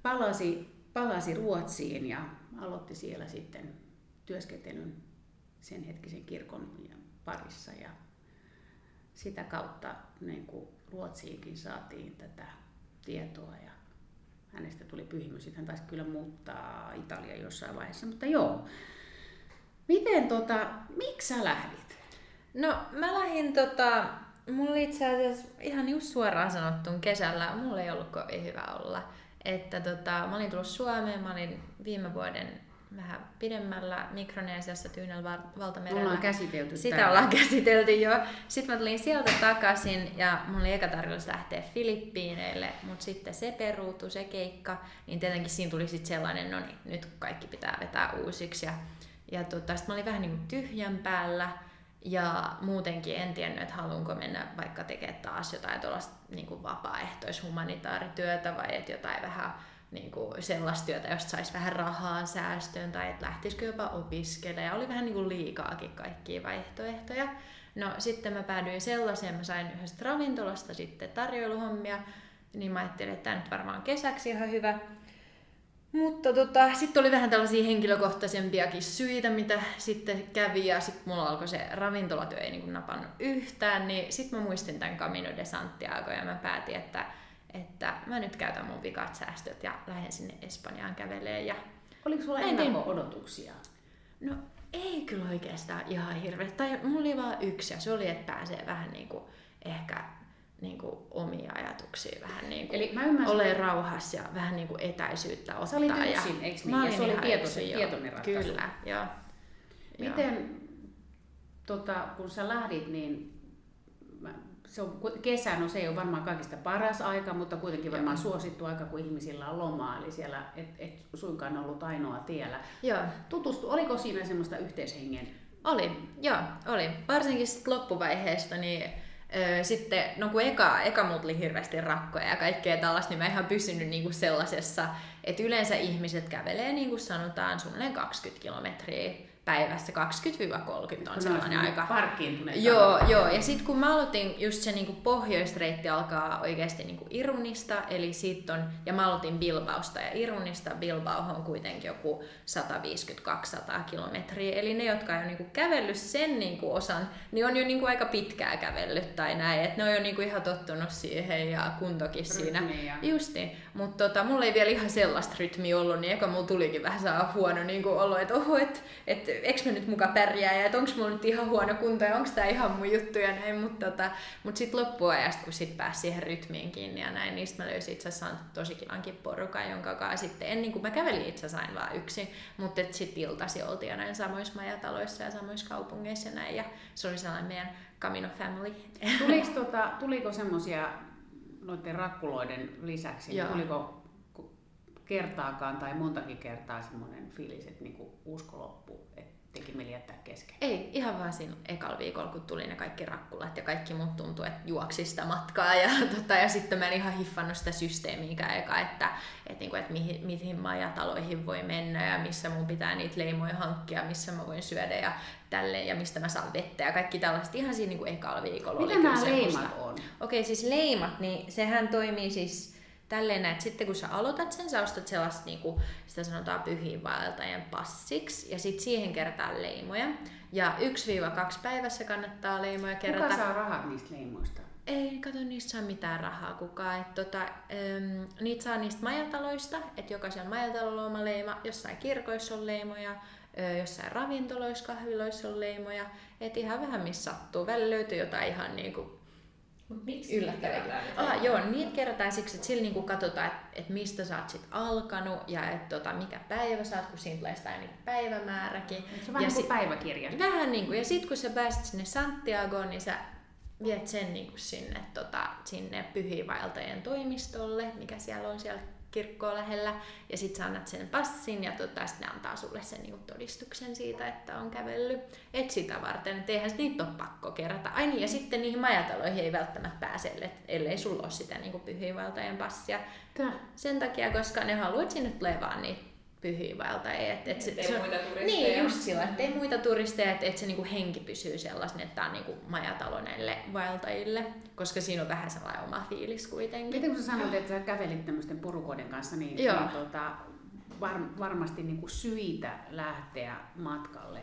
palasi, palasi Ruotsiin ja aloitti siellä sitten työskentelyn sen hetkisen kirkon parissa. Ja sitä kautta niin kuin Ruotsiinkin saatiin tätä tietoa ja hänestä tuli pyhimys. Sitten hän taisi kyllä muuttaa Italia jossain vaiheessa, mutta joo. Miten tota, miksi sä lähdit? No mä lähdin tota, mulla oli itse asiassa ihan just suoraan sanottun kesällä, mulla ei ollut kovin hyvä olla. Että tota, mä olin tullut Suomeen, mä olin viime vuoden vähän pidemmällä Mikroneesiassa Tyynellä valtamerellä. Ollaan käsitelty Sitä täällä. ollaan käsitelty jo. Sitten mä tulin sieltä takaisin ja mulla oli eka tarkoitus lähteä Filippiineille, mutta sitten se peruutui, se keikka, niin tietenkin siinä tuli sitten sellainen, no niin, nyt kaikki pitää vetää uusiksi. Ja, ja tota, sitten mä olin vähän niin kuin tyhjän päällä ja muutenkin en tiennyt, että haluanko mennä vaikka tekemään taas jotain tuollaista niin vapaaehtoishumanitaarityötä vai että jotain vähän niin kuin sellaista työtä, josta saisi vähän rahaa säästöön tai että lähtisikö jopa opiskelemaan. Oli vähän niin kuin liikaakin kaikkia vaihtoehtoja. No sitten mä päädyin sellaiseen, mä sain yhdestä ravintolasta sitten tarjoiluhommia, niin mä ajattelin, että tämä nyt varmaan kesäksi ihan hyvä. Mutta tota, sitten oli vähän tällaisia henkilökohtaisempiakin syitä, mitä sitten kävi, ja sitten mulla alkoi se ravintolatyö ei niin napannut yhtään, niin sitten mä muistin tämän Camino de Santiago, ja mä päätin, että että mä nyt käytän mun vikat säästöt ja lähden sinne Espanjaan kävelee. Ja Oliko sulla ennakko-odotuksia? no ei kyllä oikeastaan ihan hirveästi. Tai mulla oli vaan yksi ja se oli, että pääsee vähän niinku ehkä niinku omia ajatuksia vähän niinku Eli mä ymmärsin, ole että- rauhassa ja vähän niinku etäisyyttä ottaa. Sä olit ja yksin, eiks niin? Mä Ja olin se oli joo. tietoinen ratkaisu. Kyllä, joo. Joo. Miten, tota, kun sä lähdit, niin se on, kesä, no se ei ole varmaan kaikista paras aika, mutta kuitenkin varmaan suosittu aika, kun ihmisillä on lomaa, eli siellä et, et suinkaan ollut ainoa tiellä. Joo. Tutustu, oliko siinä semmoista yhteishengen? Oli, joo, oli. Varsinkin sit loppuvaiheesta, niin sitten, no kun eka, eka mut oli hirveästi rakkoja ja kaikkea tällaista, niin mä ihan pysynyt niinku sellaisessa, että yleensä ihmiset kävelee niin kuin sanotaan suunnilleen 20 kilometriä päivässä, 20-30 on sellainen aika. Parkkiintuneet. Joo, joo. Ja sitten kun mä aloitin, just se niinku pohjoisreitti alkaa oikeasti niinku Irunista, eli sit on, ja mä aloitin Bilbausta, ja Irunista Bilbao on kuitenkin joku 150-200 kilometriä. Eli ne, jotka on niinku kävellyt sen niinku osan, niin on jo niinku aika pitkää kävellyt tai näin, että ne on jo niinku ihan tottunut siihen ja kuntokin siinä. Rytmiä. Justi, mutta tota, mulla ei vielä ihan sellaista rytmiä ollut, niin eka mulla tulikin vähän saa huono niin olo, että oho, että et, eks mä nyt muka pärjää ja onks mulla nyt ihan huono kunto ja onks tää ihan mun juttu ja näin, mutta tota, mut sit loppuajasta, kun sit pääsi siihen rytmiin kiinni ja näin, niin mä löysin itse asiassa tosi kivankin porukan, jonka kanssa sitten, ennen kuin mä kävelin itse asiassa vaan yksin, mutta et sit iltasi oltiin ja näin samoissa majataloissa ja samoissa kaupungeissa ja näin, ja se oli sellainen meidän Camino Family. Tuliko, tota, tuliko semmoisia noiden rakkuloiden lisäksi, niin Joo. tuliko ku- kertaakaan tai montakin kertaa semmoinen fiilis, että niinku usko loppu, että teki mieli jättää kesken? Ei, ihan vaan siinä ekalla viikolla, kun tuli ne kaikki rakkulat ja kaikki muut tuntui, että juoksi sitä matkaa. Ja, tota, ja sitten mä en ihan hiffannut sitä systeemiä eka, että, että, niinku, että mihin, mihin majataloihin voi mennä ja missä mun pitää niitä leimoja hankkia, missä mä voin syödä ja tälleen ja mistä mä saan vettä ja kaikki tällaiset. Ihan siinä niin ekalla viikolla Mitä oli nämä leimat on? Okei, siis leimat, niin sehän toimii siis tälleen näin, että sitten kun sä aloitat sen, sä ostat sellaista, niin kuin, sitä sanotaan pyhiinvaeltajan passiksi, ja sitten siihen kerätään leimoja. Ja 1-2 päivässä kannattaa leimoja kerätä. Kuka saa rahat niistä leimoista? Ei, kato, niistä saa mitään rahaa kukaan. Et tota, äm, niitä saa niistä majataloista, että jokaisella majatalolla on oma leima, jossain kirkoissa on leimoja, jossain ravintoloissa, kahviloissa on leimoja. Et ihan vähän missä sattuu. Välillä löytyy jotain ihan niinku miksi kerätään? Ah, joo, niitä kerätään siksi, että sillä niinku katsotaan, että et mistä sä oot sit alkanut ja et tota, mikä päivä sä oot, kun siinä tulee sitä niinku päivämääräkin. Se on vähän Ja niin kuin si- päiväkirja. Vähän niin kuin, ja sitten kun sä pääset sinne Santiagoon, niin sä viet sen niin kuin sinne, tota, sinne pyhiinvaeltajien toimistolle, mikä siellä on siellä kirkkoa lähellä, ja sitten sä annat sen passin, ja tota, sitten ne antaa sulle sen niin kuin todistuksen siitä, että on kävellyt. Et sitä varten, että eihän niitä ole pakko kerätä. Ai niin, ja sitten niihin majataloihin ei välttämättä pääse, ellei- sulla ole sitä niin kuin pyhiinvaeltajan passia. Tää. Sen takia, koska ne haluaa, että sinne tulee vaan niitä pyhiinvaeltajia. Et, et se, Ettei se muita turisteja. Niin, just sillä, että ei muita turisteja, että, että se niinku henki pysyy sellaisen, että tämä on niinku majatalo näille vaeltajille, koska siinä on vähän sellainen oma fiilis kuitenkin. Miten kun sä sanoit, että sä kävelit tämmöisten porukoiden kanssa, niin, Joo. niin tota, var, varmasti niin kuin syitä lähteä matkalle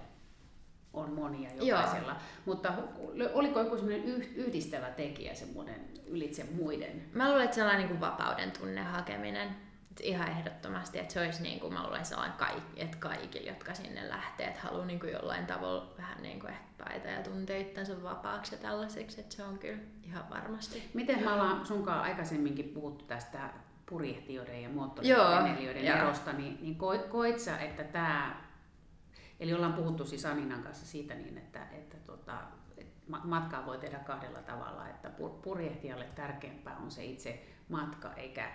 on monia jokaisella. Mutta hu- oliko joku semmoinen yh- yhdistävä tekijä semmoinen ylitse muiden? Mä luulen, että sellainen niin vapauden tunne hakeminen, ihan ehdottomasti, että se olisi niin kuin, mä luulen sellainen kaikki, että kaikille, jotka sinne lähtee, että haluaa niin kuin jollain tavalla vähän niin kuin ehkä paita ja tuntee itsensä vapaaksi ja tällaiseksi, että se on kyllä ihan varmasti. Miten me ollaan sunkaan aikaisemminkin puhuttu tästä purjehtijoiden ja joo. erosta, niin, niin ko- koit sä, että tämä, eli ollaan puhuttu siis Aninan kanssa siitä niin, että, että tota, matkaa voi tehdä kahdella tavalla, että pur- purjehtijalle tärkeämpää on se itse matka eikä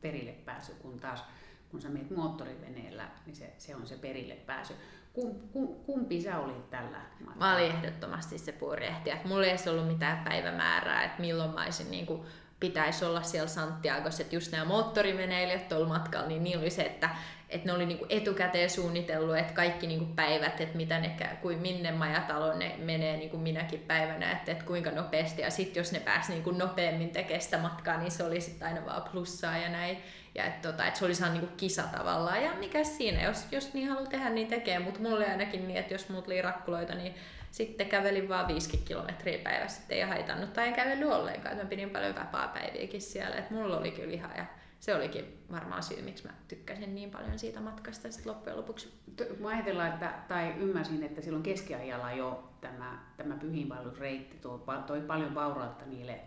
perille pääsy, kun taas kun sä menet moottoriveneellä, niin se, se on se perille pääsy. Kum, kum, kumpi sä olit tällä matkalla? Mä olin ehdottomasti se purjehtija. Mulla ei edes ollut mitään päivämäärää, että milloin mä olisin niin kuin, pitäisi olla siellä Santiagossa. Että just nämä moottoriveneilijät tuolla matkalla, niin niillä oli se, että, että ne oli niin kuin etukäteen suunnitellut, että kaikki niin kuin päivät, että mitä ne, kuin minne majataloon ne menee niin kuin minäkin päivänä, että, että kuinka nopeasti. Ja sitten jos ne pääsi niin kuin nopeammin tekemään sitä matkaa, niin se oli sitten aina vaan plussaa ja näin. Ja että, tota, että se oli sellainen niin kisa tavallaan. Ja mikä siinä, jos, jos niin haluaa tehdä, niin tekee. Mutta mulla oli ainakin niin, että jos mulla oli rakkuloita, niin sitten kävelin vaan 50 kilometriä päivässä, ei haitannut tai en kävellyt ollenkaan. Mä pidin paljon vapaa-päiviäkin siellä. Että mulla oli kyllä ihan, ja se olikin varmaan syy, miksi mä tykkäsin niin paljon siitä matkasta sitten loppujen lopuksi. Mä ajatellaan, että, tai ymmärsin, että silloin keskiajalla jo tämä, tämä pyhiinvaellusreitti toi, toi paljon vaurautta niille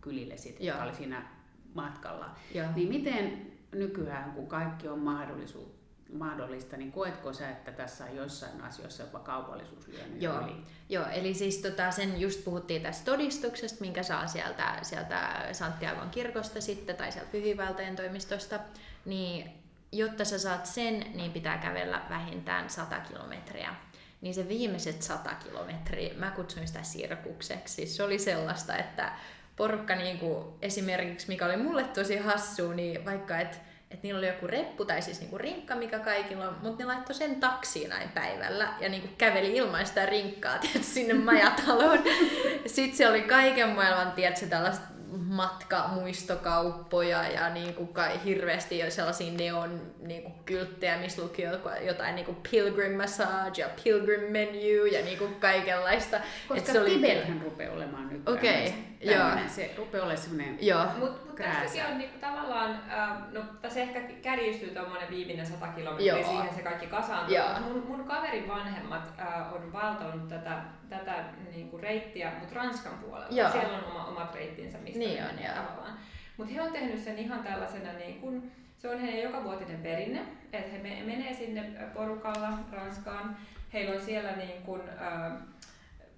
kylille, sit, jotka oli siinä matkalla. Joo. Niin miten nykyään, kun kaikki on mahdollisuus, mahdollista, niin koetko sä, että tässä on joissain asioissa jopa kaupallisuus lyönyt Joo. yli? Joo, eli siis tota, sen just puhuttiin tästä todistuksesta, minkä saa sieltä, sieltä Santiagon kirkosta sitten tai sieltä pyhiinvaeltajan toimistosta, niin jotta sä saat sen, niin pitää kävellä vähintään 100 kilometriä. Niin se viimeiset 100 kilometriä, mä kutsuin sitä sirkukseksi. Siis se oli sellaista, että porukka niinku, esimerkiksi, mikä oli mulle tosi hassu, niin vaikka et että niillä oli joku reppu tai siis niinku rinkka, mikä kaikilla on, mutta ne laittoi sen taksiin näin päivällä ja niinku käveli ilman sitä rinkkaa tietysti sinne majataloon. Sitten se oli kaiken maailman, tiedätkö, tällaista matkamuistokauppoja ja niinku kai hirveästi jo sellaisia neon niinku kylttejä, missä luki jotain niinku pilgrim massage ja pilgrim menu ja niinku kaikenlaista. Koska Et se oli- Tibethän rupeaa olemaan nyt Okei, tämmöinen- joo. Se rupeaa olemaan semmoinen Joo. Mutta mut tässäkin on niinku tavallaan, äh, no tässä ehkä kärjistyy tuommoinen viimeinen 100 kilometriä, Joo. siihen se kaikki kasaantuu. Joo. Mun, mun kaverin vanhemmat äh, on valtanut tätä, tätä niinku reittiä, mutta Ranskan puolella. Joo. Siellä on oma, omat reittinsä, mistä Niin joo. tavallaan. Mutta he on tehnyt sen ihan tällaisena, niin kun, se on heidän jokavuotinen perinne, että he me, menee sinne porukalla Ranskaan. Heillä on siellä niin kun, äh,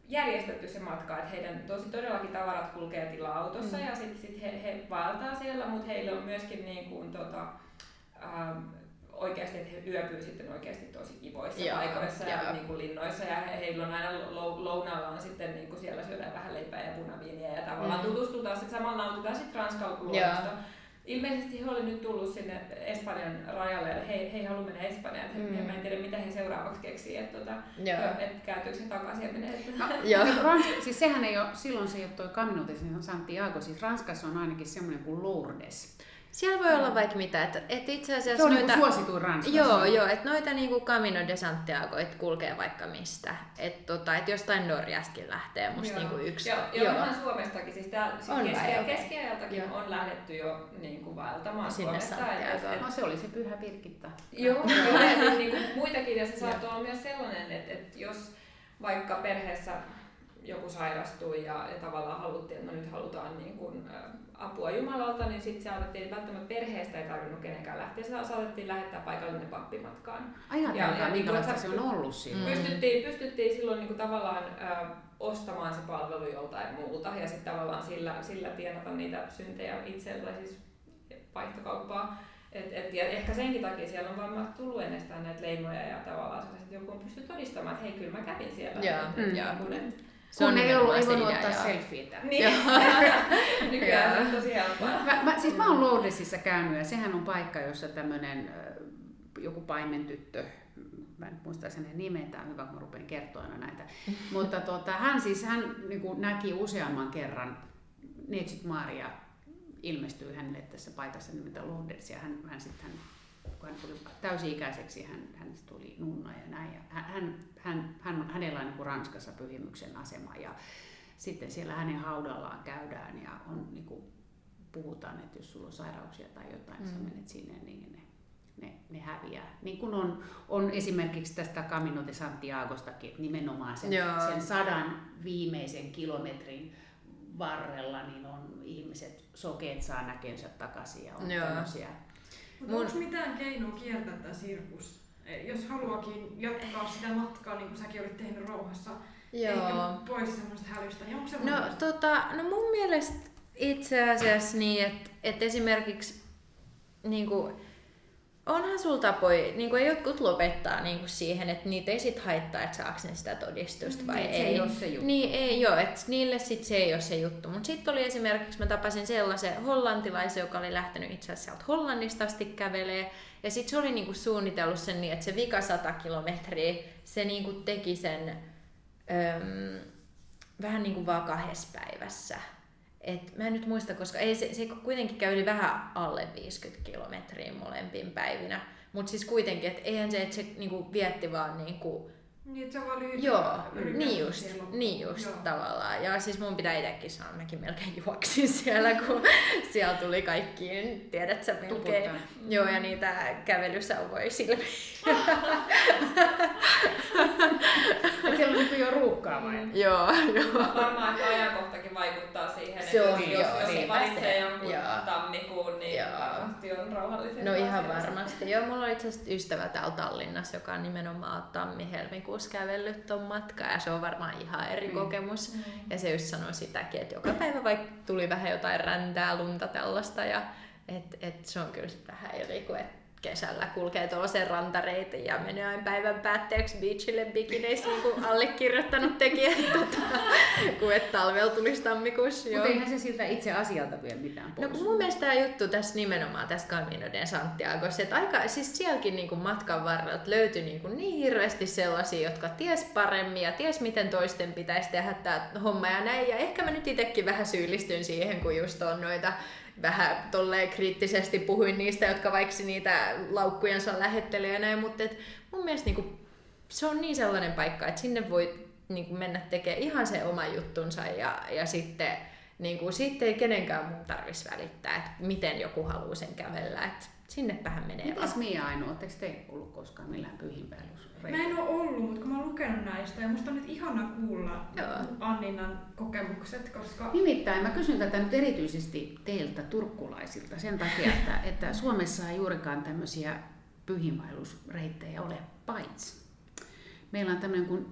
järjestetty se matka, että heidän tosi todellakin tavarat kulkee tila-autossa Mm. mm. ja sitten sit he, he vaeltaa siellä, mutta heillä on myöskin niin kuin, tota, ähm, oikeasti, että he yöpyy sitten oikeasti tosi kivoissa Joo, paikoissa ja joo. niin kuin linnoissa ja he, heillä on aina lou, lounaalla on sitten niin kuin siellä syödään vähän leipää ja punaviiniä ja tavallaan Mm. tutustutaan sitten samalla nautitaan sitten Ranskan luonnosta. Ilmeisesti he oli nyt tullut sinne Espanjan rajalle ja he, he ei halua mennä Espanjaan. että Mm. Mä en tiedä mitä he seuraavaksi keksii, että tota, Joo. et kääntyykö he takaisin ja menee. Että... No, Rans, siis sehän ei ole, silloin se ei ole toi Camino de Santiago, siis Ranskassa on ainakin semmoinen kuin Lourdes. Siellä voi olla vaikka mitä, että et itse Se asiassa on noita... niinku suosituin Ranskassa. Joo, joo, että noita niinku Camino de Santiago, että kulkee vaikka mistä. Että tota, et jostain Norjastakin lähtee musta Joo. niinku yksi. Ja, ja onhan Suomestakin, siis, täällä, siis On vai, keski, keskiajaltakin Joo. on lähdetty jo niin kuin vaeltamaan Sinne Suomesta. et- et- Santiagoon. No se oli se pyhä Birgitta. Joo, joo ja siis niin kuin muitakin, ja se saattoi olla myös sellainen, että, että jos vaikka perheessä joku sairastui ja, ja tavallaan haluttiin, että no nyt halutaan niin kuin, apua Jumalalta, niin sitten saatettiin, välttämättä perheestä ei tarvinnut kenenkään lähteä, se saatettiin lähettää paikallinen pappimatkaan. Ajatelkaa, Ja- ja minkälaista niin se on ollut siinä. Mm. Pystyttiin, pystyttiin silloin niin kuin tavallaan ä, ostamaan se palvelu joltain muulta ja sitten tavallaan sillä, sillä tienata niitä syntejä itseltä, siis vaihtokauppaa. Et, et, ja ehkä senkin takia siellä on varmaan tullut ennestään näitä leimoja ja tavallaan sellaiset, että joku pystyy todistamaan, että hei kyllä mä kävin siellä. Joo, Et- et joo. niin kuin, et- Se on Kun ei ollut, ei voinut ottaa joo. selfieitä. Niin, nykyään se on tosi helppoa. Mä, mä, siis mä oon Lourdesissa käynyt ja sehän on paikka, jossa tämmöinen joku paimentyttö, mä en muista sen nimeä, tää on hyvä, kun mä rupean kertoa aina näitä. Mutta tota, hän siis hän niin kuin näki useamman kerran Neitsyt Maria ilmestyy hänelle tässä paikassa nimeltä Lourdes ja hän, hän sitten hän, kun hän tuli täysi-ikäiseksi, hän, hänestä tuli nunna ja näin. Ja hän, hän, hän, hän, hänellä on niin kuin Ranskassa pyhimyksen asema ja sitten siellä hänen haudallaan käydään ja on niin kuin, puhutaan, että jos sulla on sairauksia tai jotain, mm. sä menet sinne, niin ne, ne, ne häviää. Niin kuin on, on esimerkiksi tästä Camino de Santiagostakin, että nimenomaan sen, Joo. sen sadan viimeisen kilometrin varrella niin on ihmiset sokeet saa näkönsä takaisin ja on Joo. tämmöisiä. Mutta Mun- onko mitään keinoa kiertää tämä sirkus? Eh, Jos haluakin jatkaa sitä matkaa, niin kuin säkin olit tehnyt rauhassa, Joo. ehkä pois semmoista hälystä, niin onko se No, tota, no mun mielestä itse asiassa niin, että et esimerkiksi niinku, onhan sulla tapoja, niinku jotkut lopettaa niinku siihen, että niitä ei sit haittaa, että saako ne sitä todistusta vai Niin, ei. se ei ole se juttu. Niin, ei joo, että niille sit se ei ole se juttu. Mutta sitten oli esimerkiksi, mä tapasin sellaisen hollantilaisen, joka oli lähtenyt itse asiassa sieltä Hollannista asti kävelee. Ja sitten se oli niinku suunnitellut sen niin, että se vika 100 kilometriä, se niinku teki sen öm, vähän niin kuin vaan kahdessa päivässä. Et mä en nyt muista, koska ei, se, se kuitenkin käy yli vähän alle 50 kilometriä molempin päivinä. Mutta siis kuitenkin, että eihän se, että se niinku vietti vaan niinku, Niin, se vaan lyhyt joo, yritys niin just, niin just Joo. tavallaan. Ja siis mun pitää itsekin sanoa, mäkin melkein juoksin siellä, kun siellä tuli kaikkiin, tiedät sä melkein. Tuputtaa. Joo, ja niitä kävelysauvoja silmiä. Et siellä on niin jo ruuhkaa vai? joo, joo. Varmaan että ajankohtakin vaikuttaa siihen, että Se jos, on, jos, joo, jos niinpä valitsee se. jonkun Joo. tammikuun, niin Joo. varmasti on rauhallisempaa. No ihan varmasti. Joo, mulla on itse asiassa ystävä täällä Tallinnassa, joka on nimenomaan tammi-helmikuussa kävellyt ton matkaa ja se on varmaan ihan eri Mm. kokemus. Ja se just sanoi sitäkin, että joka päivä vaikka tuli vähän jotain räntää, lunta tällaista ja et, et se on kyllä sit vähän eri kuin et kesällä kulkee tuollaisen rantareitin ja menee aina päivän päätteeksi beachille bikineissä niin kuin allekirjoittanut tekijä, tota, kun et talvella tulisi tammikuussa. Mutta eihän se siltä itse asialta vie mitään pois. No kun mun mielestä tämä juttu tässä nimenomaan tästä Camino de Santiagossa, että aika, siis sielläkin niinku matkan varrella löytyi niinku niin hirveästi sellaisia, jotka ties paremmin ja ties miten toisten pitäisi tehdä tämä homma ja näin. Ja ehkä mä nyt itsekin vähän syyllistyn siihen, kun just on noita vähän tolleen kriittisesti puhuin niistä, jotka vaikka niitä laukkujansa lähettelee ja näin, mutta et mun mielestä niinku, se on niin sellainen paikka, että sinne voi niinku mennä tekemään ihan se oma juttunsa ja, ja sitten niin kuin, siitä ei kenenkään muun tarvitsisi välittää, että miten joku haluaa sen kävellä. Että sinnepähän menee Mitäs. Mia Aino, ootteko te ollut koskaan millään pyhinpäivyysreissulla? Mä en ole ollut, mutta kun mä oon lukenut näistä ja musta on nyt ihana kuulla Joo. Anninnan kokemukset, koska Nimittäin mä kysyn tätä nyt erityisesti teiltä turkkulaisilta sen takia, että, että Suomessa ei juurikaan tämmöisiä pyhiinvaellusreittejä ole paitsi. Meillä on tämmöinen kuin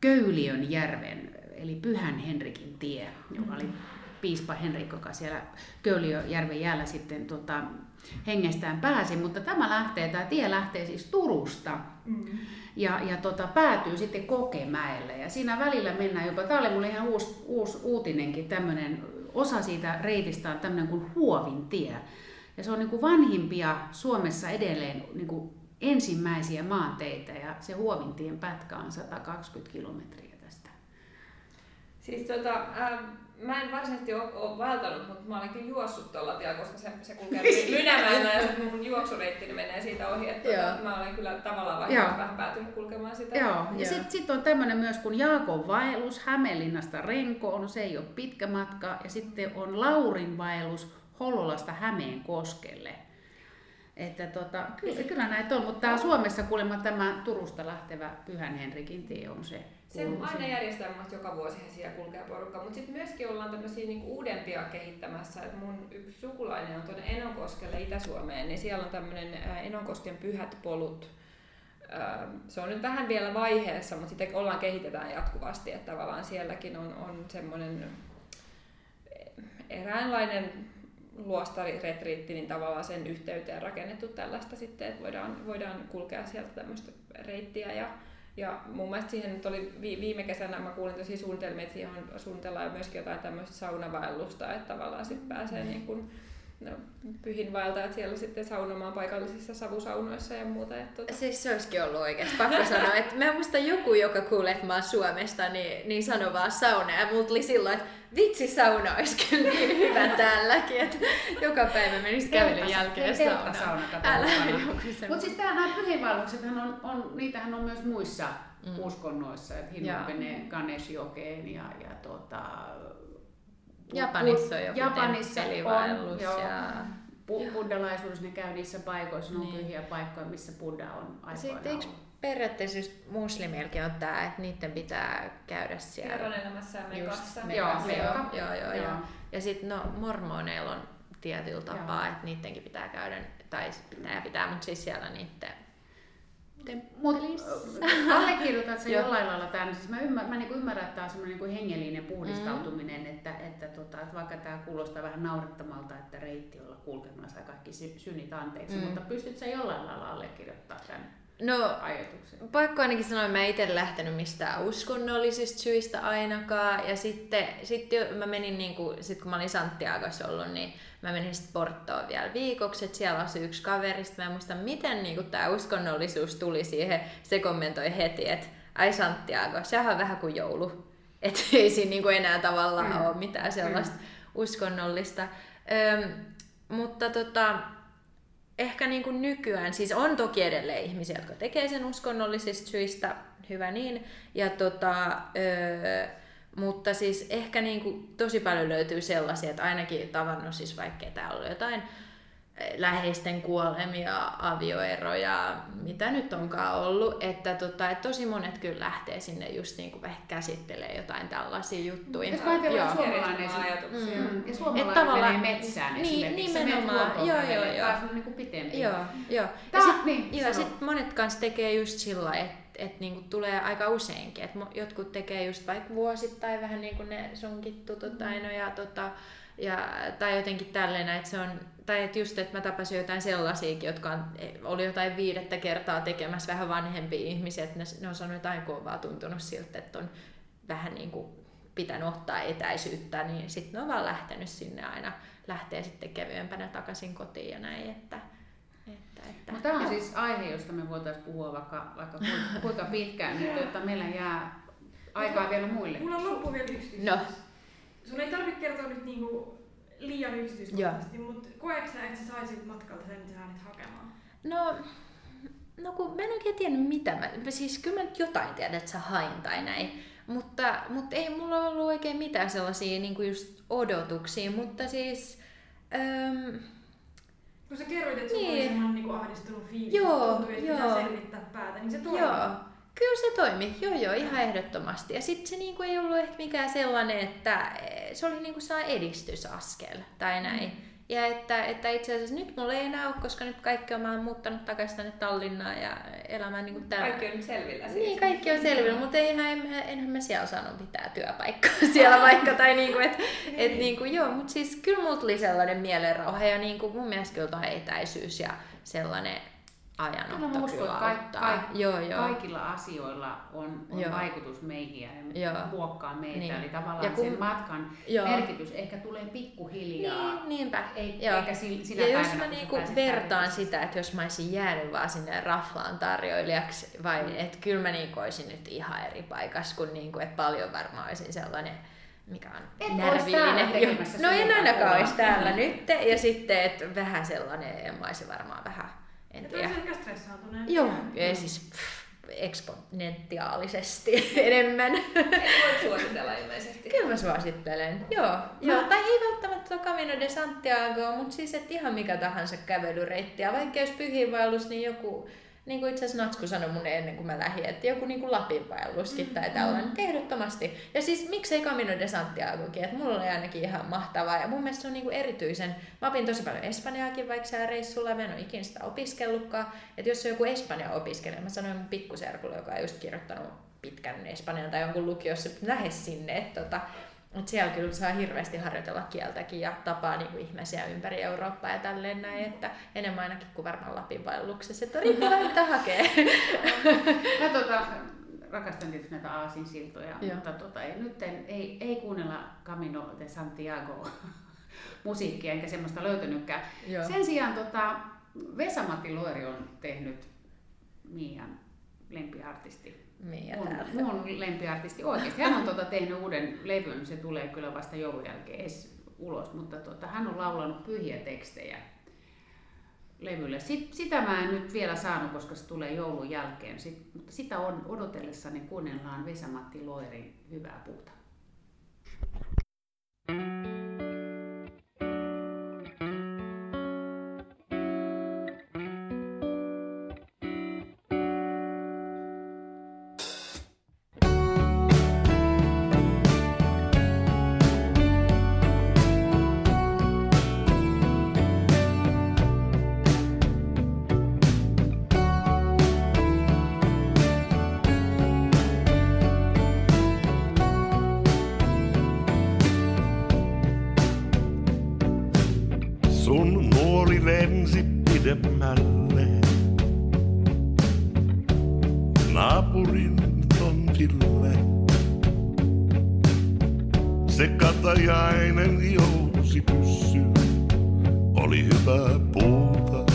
Köyliön järven, eli Pyhän Henrikin tie, joka oli piispa Henrik, joka siellä Köyliöjärven jäällä sitten tota, hengestään pääsi, mutta tämä lähtee, tämä tie lähtee siis Turusta mm, ja, ja tota, päätyy sitten Kokemäelle. Ja siinä välillä mennään jopa, tämä oli mulle ihan uusi, uusi uutinenkin, tämmöinen, osa siitä reitistä on tämmöinen kuin Huovin tie. Ja se on niin kuin vanhimpia Suomessa edelleen niin kuin ensimmäisiä maanteitä ja se Huovintien pätkä on 120 kilometriä tästä. Siis tota, ähm, mä en varsinaisesti ole, ole vaeltanut, mutta mä olen kyllä juossut tuolla tiellä, koska se, se kulkee Lynämäellä ja se mun juoksureitti menee siitä ohi. Että tota, mä olen kyllä tavallaan vahingossa vähän päätynyt kulkemaan sitä. Joo, Joo. ja sitten sit on tämmöinen myös kuin Jaakon vaellus Hämeenlinnasta Renkoon, se ei ole pitkä matka, ja sitten on Laurin vaellus Hollolasta Hämeenkoskelle. Että tota, kyllä, kyllä näitä on, mutta tää Suomessa kuulemma tämä Turusta lähtevä Pyhän Henrikin tie on se. Se kuuluisin. aina mielestä joka vuosi siellä kulkee porukka, mutta sitten myöskin ollaan tämmöisiä niinku uudempia kehittämässä. Et mun yksi sukulainen on tuonne Enonkoskelle Itä-Suomeen, niin siellä on tämmöinen Enonkosken pyhät polut. Se on nyt vähän vielä vaiheessa, mutta sitä ollaan kehitetään jatkuvasti, että tavallaan sielläkin on, on semmoinen eräänlainen luostariretriitti, niin tavallaan sen yhteyteen rakennettu tällaista sitten, että voidaan, voidaan kulkea sieltä tämmöistä reittiä. Ja ja mun mielestä siihen nyt oli vi- viime kesänä, mä kuulin tosi suunnitelmia, että siihen suunnitellaan myöskin jotain tämmöistä saunavaellusta, että tavallaan sitten pääsee niin kuin, no, pyhinvaeltajat siellä sitten saunomaan paikallisissa savusaunoissa ja muuta. Että, tota, Siis se olisikin ollut oikeasti pakko sanoa, että mä muistan joku, joka kuulee, että mä oon Suomesta, niin, niin sanoo vaan sauna. Ja mulla tuli silloin, että vitsi sauna olisi kyllä niin hyvä täälläkin, että joka päivä menisi kävelyn jälkeen saunaan. sauna Älä Mutta siis nämä pyhinvaelluksethan on, on, niitähän on myös muissa mm. uskonnoissa, että Hindu Joo. menee Ganeshjokeen ja, ja tota, Japanissa on joku Japanissa temppelivaellus on, joo. ja... Bu- buddhalaisuudessa ne käy niissä paikoissa, ne on Niin. pyhiä paikkoja, missä Buddha on aikoinaan Sitten eikö ollut. periaatteessa just muslimillakin on tää, että niiden pitää käydä siellä. kerran elämässään mekassa. Just Joo, Mekassa, Mekka. joo, joo, joo, Joo. joo. Ja sitten no, mormoneilla on tietyllä tapaa, Joo. että niidenkin pitää käydä, tai pitää ja pitää, mutta siis siellä niiden Mut, temppelissä. allekirjoitat sen jollain lailla tämän. Siis mä, ymmär, mä niinku ymmärrän, että tämä on semmoinen niinku hengellinen puhdistautuminen, mm. että, että, tota, että vaikka tämä kuulostaa vähän naurettamalta, että reitti olla saa kaikki sy- synit anteeksi, Mm. mutta pystyt sä jollain lailla allekirjoittaa tämän No, ajatuksen? pakko ainakin sanoa, että mä en itse lähtenyt mistään uskonnollisista syistä ainakaan. Ja sitten, sitten mä menin, niin kuin, sit kun mä olin Santiagossa ollut, niin mä menin sitten Porttoon vielä viikoksi, että siellä asui yksi kaveri. Sitten mä en muista, miten niin tämä uskonnollisuus tuli siihen. Se kommentoi heti, että ai Santiago, sehän on vähän kuin joulu. Että ei siinä niin kuin enää tavallaan Mm. mm. ole mitään sellaista mm. uskonnollista. Öm, mutta tota, ehkä niin kuin nykyään, siis on toki edelleen ihmisiä, jotka tekee sen uskonnollisista syistä, hyvä niin, ja tota, öö, mutta siis ehkä niin kuin tosi paljon löytyy sellaisia, että ainakin tavannut siis vaikka täällä on jotain läheisten kuolemia, avioeroja, mitä nyt onkaan ollut, että, tota, että tosi monet kyllä lähtee sinne just niin kuin ehkä käsittelee jotain tällaisia juttuja. Jos ajatellaan, että Joo. suomalainen, ajatuksia. mm, ja Et suomalainen tavallaan- menee metsään niin, nimenomaan. Joo, joo, joo. Taas on niinku pitempi. Joo, joo. Tää- ja sit, niin, joo, sit monet kanssa tekee just sillä että et niinku tulee aika useinkin. Et jotkut tekee just vaikka vuosittain vähän niin kuin ne sunkin tutut Mm. aina ja, tota, ja, tai jotenkin tälleen, että se on, tai että just, että mä tapasin jotain sellaisiakin, jotka on, oli jotain viidettä kertaa tekemässä vähän vanhempia ihmisiä, että ne, ne on sanonut, että aina on vaan tuntunut siltä, että on vähän niin kuin pitänyt ottaa etäisyyttä, niin sitten ne on vaan lähtenyt sinne aina, lähtee sitten kevyempänä takaisin kotiin ja näin, että, että, että Mutta tämä on siis aihe, josta me voitaisiin puhua vaikka, vaikka kuinka- pitkään, niin tuota, meillä jää aikaa vielä muille. Mulla on loppu vielä yksi. No. Sun ei tarvitse kertoa nyt niinku liian yksityiskohtaisesti, mutta koetko sä, että sä saisit matkalta sen, mitä sä hakemaan? No, no kun mä en oikein tiennyt mitä. Mä, siis kyllä mä nyt jotain tiedän, että sä hain tai näin. Mutta, mutta ei mulla ollut oikein mitään sellaisia niin kuin just odotuksia, mutta siis... Öm, Kun sä kerroit, että sulla Niin. oli semmoinen niinku ahdistunut fiilis, Joo, tuntui, että joo. pitää selvittää päätä, niin se toimi. joo, kyllä se toimi. Joo, joo, ihan ehdottomasti. Ja sitten se niinku ei ollut ehkä mikään sellainen, että eh, se oli niinku saa edistysaskel tai näin. Mm. Ja että, että itse asiassa nyt mulla ei enää ole, koska nyt kaikki on, mä oon muuttanut takaisin tänne Tallinnaan ja elämään niin kuin täällä. Kaikki on nyt selvillä siis. Niin, kaikki on selvillä, mutta eihän, enhän, enhän mä siellä saanut mitään työpaikkaa siellä vaikka. Tai niinku, et, et niinku, joo, mutta siis kyllä mulla tuli sellainen mielenrauha ja niinku, mun mielestä kyllä etäisyys ja sellainen ajanotto Kyllä mä uskon, kyllä että auttaa. kaik, joo, joo. kaikilla asioilla on, on Joo. vaikutus meihin ja Joo. muokkaa meitä. Niin. Eli tavallaan Ja kun- sen matkan joo. merkitys ehkä tulee pikkuhiljaa. Niin, niinpä. Ei, Joo. eikä si- sinä Ja jos mä niinku vertaan tarvitsemaan. sitä, että jos mä olisin jäänyt vaan sinne raflaan tarjoilijaksi, vai Mm. että kyllä mä niinku olisin nyt ihan eri paikassa, kun niinku, että paljon varmaan olisin sellainen mikä on Et närvillinen. no en ainakaan olisi täällä nyt. Ja sitten, että vähän sellainen, mä olisin varmaan vähän, en tiedä. toisi ehkä stressaantuneen. Joo, ja siis pff, eksponentiaalisesti enemmän. Et voit suositella ilmeisesti. Kyllä mä suosittelen. Joo, joo. tai ei välttämättä tuo Camino de Santiago, mutta siis et ihan mikä tahansa kävelyreitti. Ja vaikka jos pyhiinvaellus, niin joku, niin kuin itse asiassa Natsku sanoi mun ennen kuin mä lähdin, että joku niin kuin Lapinvaelluskin tai tällainen, mm. ehdottomasti. Ja siis miksei Camino de Santiagokin, että mulla oli ainakin ihan mahtavaa. Ja mun mielestä se on niin kuin erityisen, mä opin tosi paljon espanjaakin vaikka siellä reissulla, mä en ole ikinä sitä opiskellutkaan. Että jos on joku espanja opiskelija, mä sanoin mun pikkuserkulle, joka on just kirjoittanut pitkän espanjan tai jonkun lukiossa, lähde sinne, että tota, et siellä kyllä saa hirveästi harjoitella kieltäkin ja tapaa niinku ihmisiä ympäri Eurooppaa ja tälleen näin, että enemmän ainakin kuin varmaan Lapin vaelluksessa, että riippuu vähän mitä hakee. Mä tota, rakastan tietysti näitä aasinsiltoja, Joo. mutta tota, ei, nyt en, ei, ei kuunnella Camino de Santiago musiikkia, enkä semmoista löytänytkään. Joo. Sen sijaan tota, Vesa-Matti Loeri on tehnyt Mian lempiartisti. Mun, mun lempiartisti oikeasti. Hän on tota, tehnyt uuden levyn, se tulee kyllä vasta joulun jälkeen edes ulos, mutta tota, hän on laulanut pyhiä tekstejä levylle. Sit, sitä mä en nyt vielä saanut, koska se tulee joulun jälkeen, Sit, mutta sitä on odotellessani kuunnellaan Vesa-Matti Loerin Hyvää puuta. Sun Naapurin tontille. Se katajainen jousi pyssy. Oli hyvää puuta,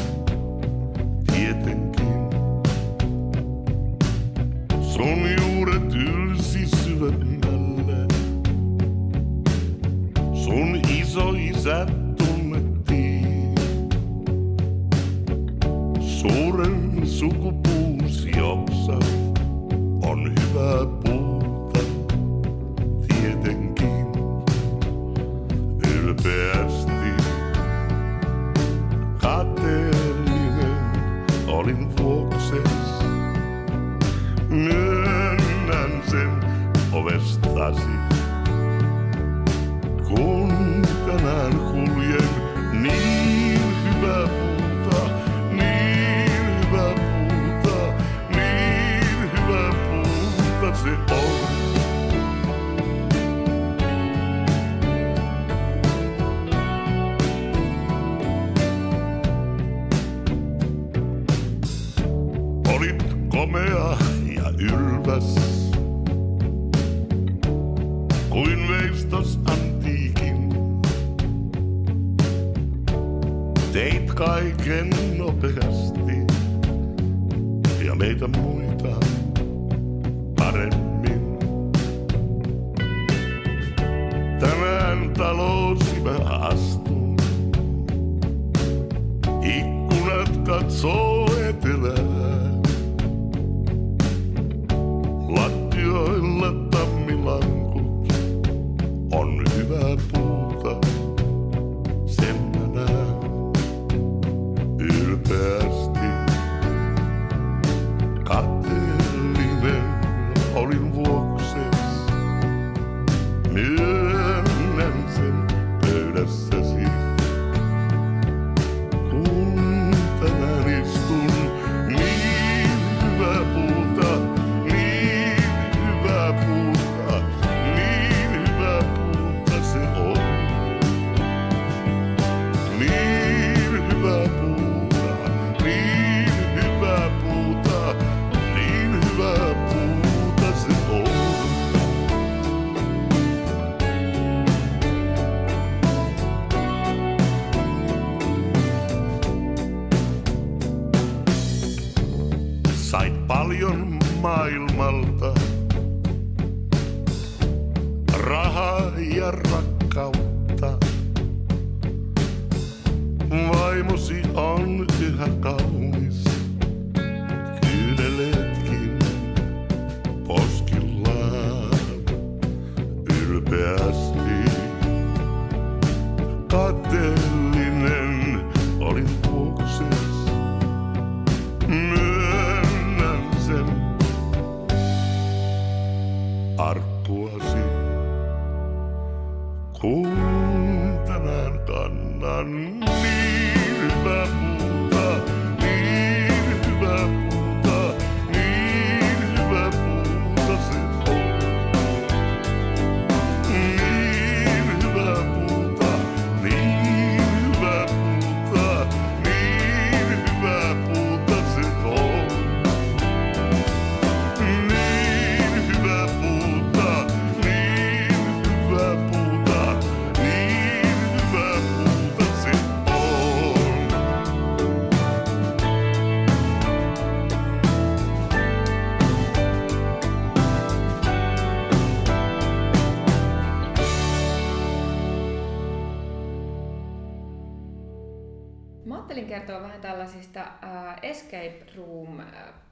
tällaisista äh, escape room äh,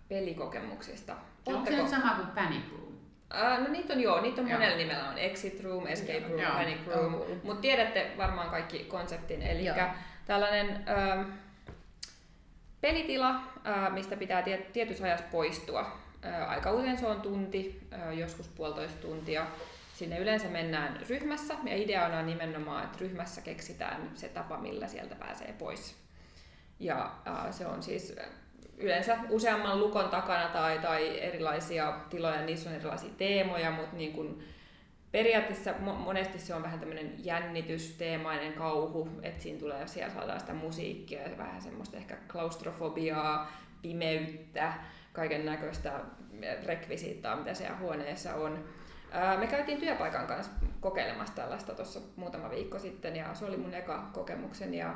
pelikokemuksista. Onko se nyt sama kuin Panic Room? Äh, no niitä on joo, niitä on Joo. monella nimellä. On Exit Room, Escape. Room, Joo. Panic Room. Joo. Mutta tiedätte varmaan kaikki konseptin. Eli tällainen ähm, pelitila, äh, mistä pitää tiet- tietyssä ajassa poistua. Äh, aika usein se on tunti, äh, joskus puolitoista tuntia. Sinne yleensä mennään ryhmässä ja ideana on nimenomaan, että ryhmässä keksitään se tapa, millä sieltä pääsee pois. Ja äh, se on siis äh, yleensä useamman lukon takana tai, tai erilaisia tiloja, niissä on erilaisia teemoja, mutta niin kun periaatteessa mo- monesti se on vähän tämmöinen jännitysteemainen kauhu, että siinä tulee, siellä saadaan sitä musiikkia ja vähän semmoista ehkä klaustrofobiaa, pimeyttä, kaiken näköistä rekvisiittaa, mitä siellä huoneessa on. Me käytiin työpaikan kanssa kokeilemassa tällaista tuossa muutama viikko sitten ja se oli mun eka kokemukseni ja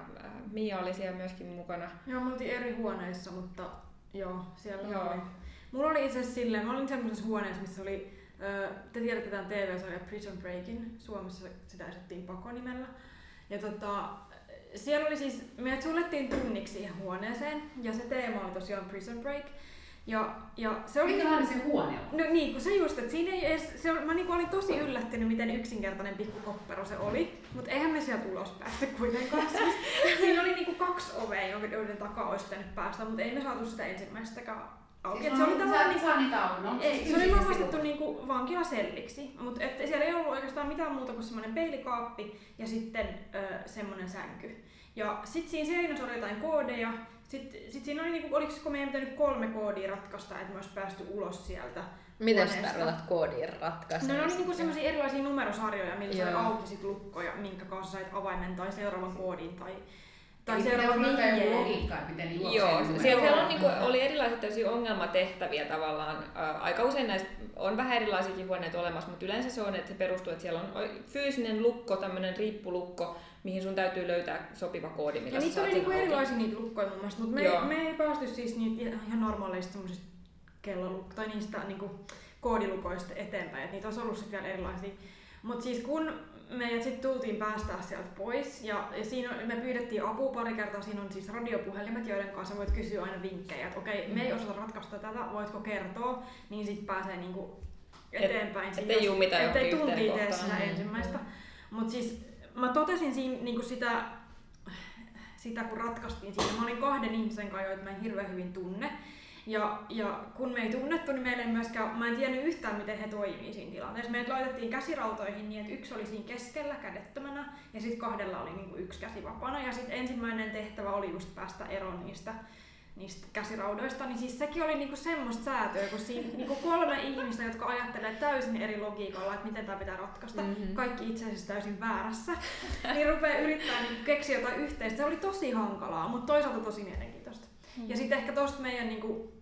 Mia oli siellä myöskin mukana. Joo, me oltiin eri huoneissa, mutta joo, siellä Joo. oli. Mulla oli itse asiassa silleen, mä olin semmoisessa huoneessa, missä oli, te tiedätte tämän TV-sarjan Prison Breakin, Suomessa sitä esitettiin pakonimellä. Ja tota, siellä oli siis, meidät suljettiin tunniksi siihen huoneeseen, ja se teema oli tosiaan Prison Break. Ja, ja se oli Minkälainen se huone on? No niin, kun se just, että siinä ei edes, se on, mä niinku olin tosi yllättynyt, miten yksinkertainen pikkukoppero se oli, mutta eihän me sieltä ulos päästä kuitenkaan. Siis, siinä oli niinku kaksi ovea, joiden takaa olisi pitänyt päästä, mutta ei me saatu sitä ensimmäistäkään auki. Siis se oli tavallaan niinku... Saa niitä auki. No, ei, se oli luonnostettu niinku vankilaselliksi, mutta et siellä ei ollut oikeastaan mitään muuta kuin semmoinen peilikaappi ja sitten ö, semmoinen sänky. Ja sitten siinä seinässä oli jotain koodeja. Sitten sit siinä oli, niinku, oliko meidän pitänyt kolme koodia ratkaista, että me olisi päästy ulos sieltä Miten sä tarkoitat koodin ratkaisemista? No ne oli niinku semmoisia erilaisia numerosarjoja, millä sai Joo. auki sit lukkoja, minkä kanssa sait avaimen tai seuraavan koodin tai, tai seuraavan vihjeen. miten niin Joo, siellä, siellä on, niinku, oli erilaiset ongelmatehtäviä tavallaan. Aika usein näistä on vähän erilaisiakin huoneita olemassa, mutta yleensä se on, että se perustuu, että siellä on fyysinen lukko, tämmöinen riippulukko, mihin sun täytyy löytää sopiva koodi, millä Ja niitä oli niinku erilaisia niitä lukkoja mun mielestä, mutta me, Joo. me ei päästy siis niitä ihan normaaleista semmoisista kelloluk- tai niistä niinku koodilukoista eteenpäin, että niitä olisi ollut sitten vielä erilaisia. Mutta siis kun meidät sitten tultiin päästää sieltä pois ja, ja siinä on- me pyydettiin apua pari kertaa, siinä on siis radiopuhelimet, joiden kanssa voit kysyä aina vinkkejä, että okei, me ei osata ratkaista tätä, voitko kertoa, niin sitten pääsee niinku eteenpäin. Et- ettei jumita ettei johonkin tuntia yhteen tee sitä Mm. ensimmäistä. Mutta siis mä totesin siinä niinku sitä, sitä, kun ratkaistiin siinä. Mä olin kahden ihmisen kanssa, joita mä en hirveän hyvin tunne. Ja, ja kun me ei tunnettu, niin meillä ei myöskään, mä en tiennyt yhtään, miten he toimii siinä tilanteessa. Meidät laitettiin käsirautoihin niin, että yksi oli siinä keskellä kädettömänä ja sitten kahdella oli niinku yksi käsi vapaana. Ja sitten ensimmäinen tehtävä oli just päästä eroon niistä, niistä käsiraudoista. Niin siis sekin oli niinku semmoista säätöä, kun siinä niinku kolme ihmistä, jotka ajattelee täysin eri logiikalla, että miten tämä pitää ratkaista. Mhm. Kaikki itse asiassa täysin väärässä. niin rupeaa yrittää niinku keksiä jotain yhteistä. Se oli tosi hankalaa, mutta toisaalta tosi mielenkiintoista. Ja sitten ehkä tuosta meidän niinku,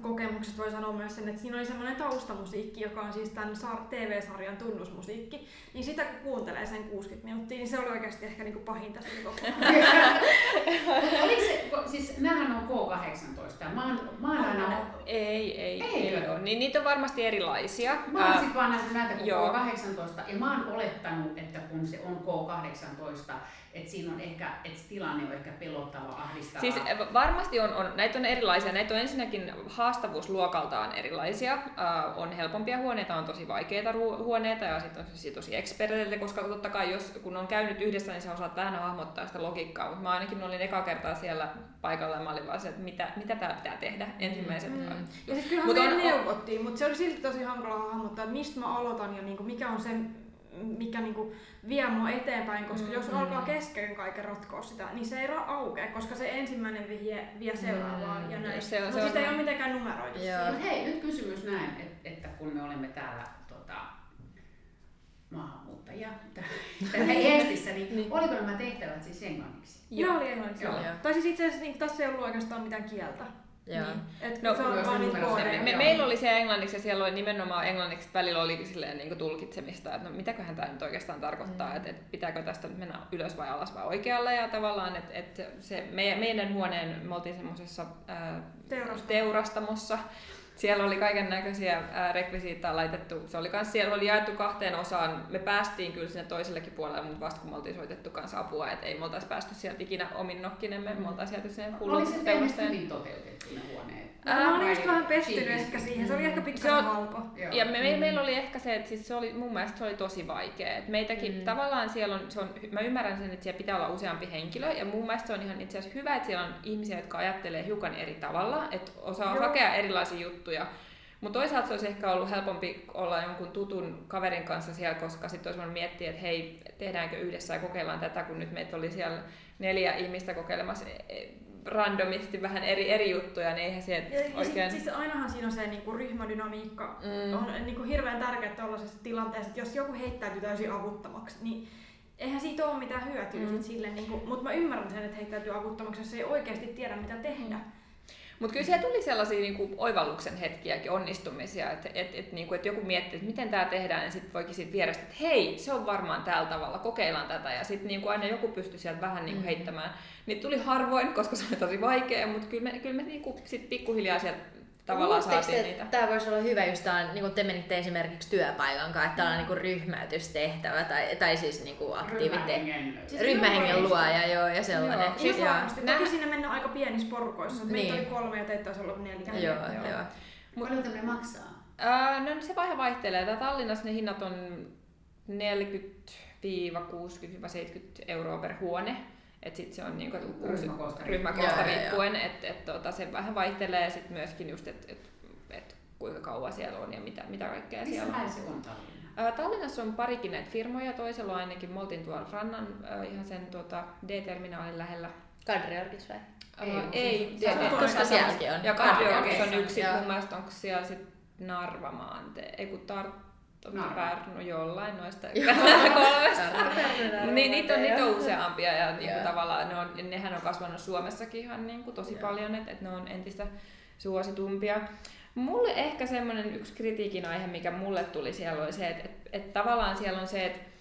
kokemuksesta voi sanoa myös sen, että siinä oli semmoinen taustamusiikki, joka on siis tämän sar- TV-sarjan tunnusmusiikki. Niin sitä kun kuuntelee sen 60 minuuttia, niin se oli oikeasti ehkä niinku pahinta siinä koko Oliko se, siis näähän on K18. Mä oon, mä oon aina... Ei, ei, Ei ei ole. ole. niin niitä on varmasti erilaisia. Mä oon Ää, sit vaan nähnyt näitä kuin joo. K18 ja mä oon olettanut, että kun se on K18, että siinä on ehkä, että se tilanne on ehkä pelottava, ahdistava. Siis eh, varmasti on, on, näitä on erilaisia. Näitä on ensinnäkin haastavuusluokaltaan erilaisia. Uh, on helpompia huoneita, on tosi vaikeita ru- huoneita ja sitten on sellaisia tosi eksperteille, koska totta kai jos, kun on käynyt yhdessä, niin sä osaat vähän hahmottaa sitä logiikkaa. Mutta mä ainakin olin eka kertaa siellä paikalla ja mä olin vaan se, että mitä, mitä tää pitää tehdä ensimmäiset. Mm. Ja sitten kyllähän Mut me on- neuvottiin, mutta se oli silti tosi hankala hahmottaa, että mistä mä aloitan ja niinku, mikä on se, mikä niinku vie mua eteenpäin, koska Mm, jos mm. alkaa kesken kaiken ratkoa sitä, niin se ei ra- aukea, koska se ensimmäinen vihje vie seuraavaan ja näin. Se on- Mutta se sitä on- ei ole mitenkään numeroitu. Joo. hei, nyt kysymys näin, että, että kun me olemme täällä tota, maahanmuuttajia täällä Eestissä, niin, niin oliko nämä tehtävät siis englanniksi? Ne oli englanniksi. Joo. joo. Tai siis itse asiassa niin, tässä ei ollut oikeastaan mitään kieltä. Joo. Niin. Et No, se on myös vaan niitä numero- koodeja. Me, Joo. meillä oli se englanniksi ja siellä oli nimenomaan englanniksi, että välillä oli silleen niin tulkitsemista, että no mitäköhän tämä nyt oikeastaan tarkoittaa, mm. että, että pitääkö tästä nyt mennä ylös vai alas vai oikealle ja tavallaan, että, että se meidän, meidän huoneen, me oltiin semmoisessa Teurastamo. teurastamossa, siellä oli kaiken näköisiä rekvisiittaa laitettu. Se oli kans, siellä oli jaettu kahteen osaan. Me päästiin kyllä sinne toisellekin puolelle, mutta vasta kun me oltiin soitettu kanssa apua, että ei me oltaisi päästy sieltä ikinä omin nokkinemme. Me oltaisiin jääty sinne Oli hulluun se teille hyvin toteutettu huoneet? No, mä olin just vähän pettynyt ehkä siihen. Se oli ehkä Se pikkasen on- halpa. Joo. Ja me, me, meillä oli ehkä se, että siis se oli, mun mielestä se oli tosi vaikea. Et meitäkin mm. tavallaan siellä on, se on, mä ymmärrän sen, että siellä pitää olla useampi henkilö. Ja mun mielestä se on ihan itse asiassa hyvä, että siellä on ihmisiä, jotka ajattelee hiukan eri tavalla, että osaa Joo. hakea erilaisia juttuja. Mutta toisaalta se olisi ehkä ollut helpompi olla jonkun tutun kaverin kanssa siellä, koska sitten olisi voinut miettiä, että hei, tehdäänkö yhdessä ja kokeillaan tätä, kun nyt meitä oli siellä neljä ihmistä kokeilemassa e, randomisti vähän eri, eri juttuja, niin eihän se Ja, oikein... sit, siis ainahan siinä on se niinku, ryhmädynamiikka. Mm. Mm. On niinku, hirveän tärkeää tällaisessa tilanteessa, että jos joku heittäytyy täysin avuttomaksi, niin eihän siitä ole mitään hyötyä Mm. mm. sille. Niinku, mutta mä ymmärrän sen, että heittäytyy avuttomaksi, jos ei oikeasti tiedä mitä tehdä. Mutta kyllä siellä tuli sellaisia niinku oivalluksen hetkiäkin, onnistumisia, että et, et, niinku, et joku miettii, että miten tämä tehdään, ja sitten voikin siitä vierestä, että hei, se on varmaan tällä tavalla, kokeillaan tätä, ja sitten niinku aina joku pystyi sieltä vähän niinku heittämään. Niitä tuli harvoin, koska se oli tosi vaikea, mutta kyllä me, kyllä me niinku sit pikkuhiljaa sieltä tavallaan Luuletteko saatiin te, niitä. Tämä voisi olla hyvä, just tää, niin kuin te menitte esimerkiksi työpaikan kanssa, että tällainen niin ryhmäytystehtävä tai, tai siis niin kuin aktiivite- Ryhmähengen- Siis ryhmähengen joo, luoja joo, ja sellainen. Joo. Siis Joo. varmasti. Nä- Toki siinä mennään aika pienissä porukoissa. Niin. Meitä oli kolme ja teitä taisi olla neljä. Joo, Joo. joo. Paljon tämmöinen maksaa? Ää, no se vähän vaihtelee. Tää Tallinnassa ne hinnat on 40-60-70 euroa per huone. Et sit se on niinku, et Ryhmäkoosta joo, riippuen, että et, tota, se vähän vaihtelee ja sit myöskin just, että et, et, kuinka kauan siellä on ja mitä, mitä kaikkea Missä siellä on. päin se on Tallinna? Tallinnassa on parikin näitä firmoja, toisella on ainakin, me oltiin tuolla rannan ihan sen tuota, D-terminaalin lähellä. Kadriorgis vai? Ei, ei, se on D-. Koska sielläkin on. ja Kadriorgis on Kadriorgis. yksi, mun mielestä onko siellä sit Narva maantee, ei kun Tarttu, Narva. Pärnu, jollain noista kolmesta. niin, niitä on, niitä on useampia ja niin Joo. kuin, tavallaan ne on, nehän on kasvanut Suomessakin ihan niin kuin, tosi Joo. paljon, että, että ne on entistä suositumpia. Mulle ehkä semmoinen yksi kritiikin aihe, mikä mulle tuli siellä, oli se, että, että, että tavallaan siellä on se, että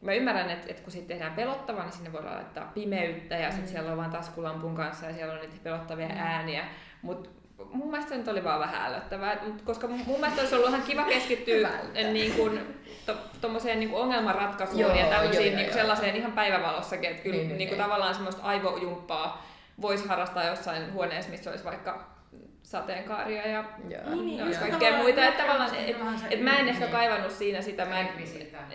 Mä ymmärrän, että, että kun siitä tehdään pelottavaa, niin sinne voidaan laittaa pimeyttä ja sitten Mm. siellä on vain taskulampun kanssa ja siellä on niitä pelottavia ääniä. Mutta mun mielestä se nyt oli vaan vähän ällöttävää, mut koska mun mielestä olisi ollut ihan kiva keskittyä Hyvältä. niin kuin, to, tommoseen niin kuin ongelmanratkaisuun Joo, ja tämmöisiin joo, niin joo, kuin sellaiseen ihan päivävalossakin, että kyllä Niin, niin, niin, niin kuin niin. tavallaan semmoista aivojumppaa voisi harrastaa jossain huoneessa, missä olisi vaikka sateenkaaria ja Joo. Niin, niin, ja just kaikkea muita. Että tavallaan, et, et mä en ehkä Niin. kaivannut siinä sitä, mä en,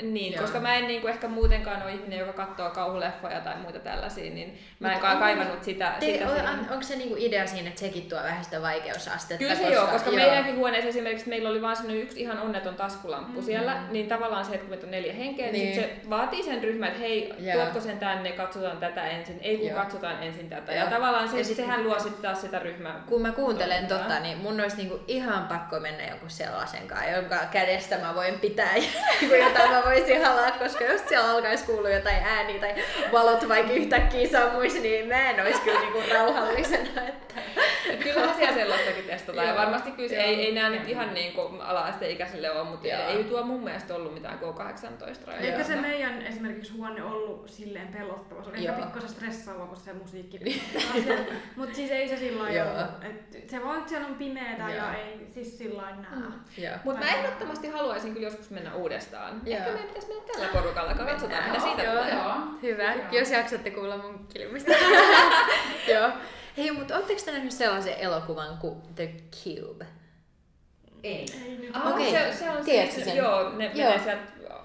niin, Joo. koska mä en niinku ehkä muutenkaan ole ihminen, joka katsoo kauhuleffoja tai muita tällaisia, niin mä en Mut ka- onko- kaivannut sitä. Te, sitä on, on, onko se niinku idea siinä, että sekin tuo vähän sitä vaikeusastetta? Kyllä se joo, koska meidänkin huoneessa esimerkiksi meillä oli vain sellainen yksi ihan onneton taskulamppu mm. siellä, niin tavallaan se, että kun meitä on neljä henkeä, niin, Niin. se vaatii sen ryhmän, että hei, Joo. tuotko sen tänne, katsotaan tätä ensin, ei kun Joo. katsotaan ensin tätä. Joo. Ja tavallaan se, Ja sit- sehän luo sitten taas sitä ryhmää. Kun mä kuuntelen toimintaa. tota, niin mun olisi niinku ihan pakko mennä jonkun sellaisen kanssa, jonka kädestä mä voin pitää ja niinku jota mä voisin halaa, koska jos siellä alkaisi kuulua jotain ääniä tai valot vaikka yhtäkkiä sammuisi, niin mä en olisi kyllä niinku rauhallisena. Että... Kyllähän siellä sellaistakin testataan. ja Joo. varmasti kyllä ei, ei nämä nyt ihan niin kuin ala-asteikäiselle ole, mutta Joo. ei tuo mun mielestä ollut mitään K18 rajoja. Eikä se meidän esimerkiksi huone ollut silleen pelottava. Se oli ehkä Joo. pikkasen stressaava, kun se musiikki Mutta siis ei se lailla ollut. Se vaan, että siellä on pimeätä Joo. ja ei siis sillä näe. Mm. Mutta mä ehdottomasti haluaisin kyllä joskus mennä uudestaan. Joo. Ehkä meidän pitäisi mennä tällä porukalla, katsotaan mitä siitä Joo, tulee. joo. Hyvä, Joo. jos jaksatte kuulla mun kilmistä. Joo. Hei, mutta ootteko te nähnyt sellaisen elokuvan kuin The Cube? Ei. Ei. Ah, Okei. se, se on Tiedätkö siis, sen? joo, ne Joo. menee sieltä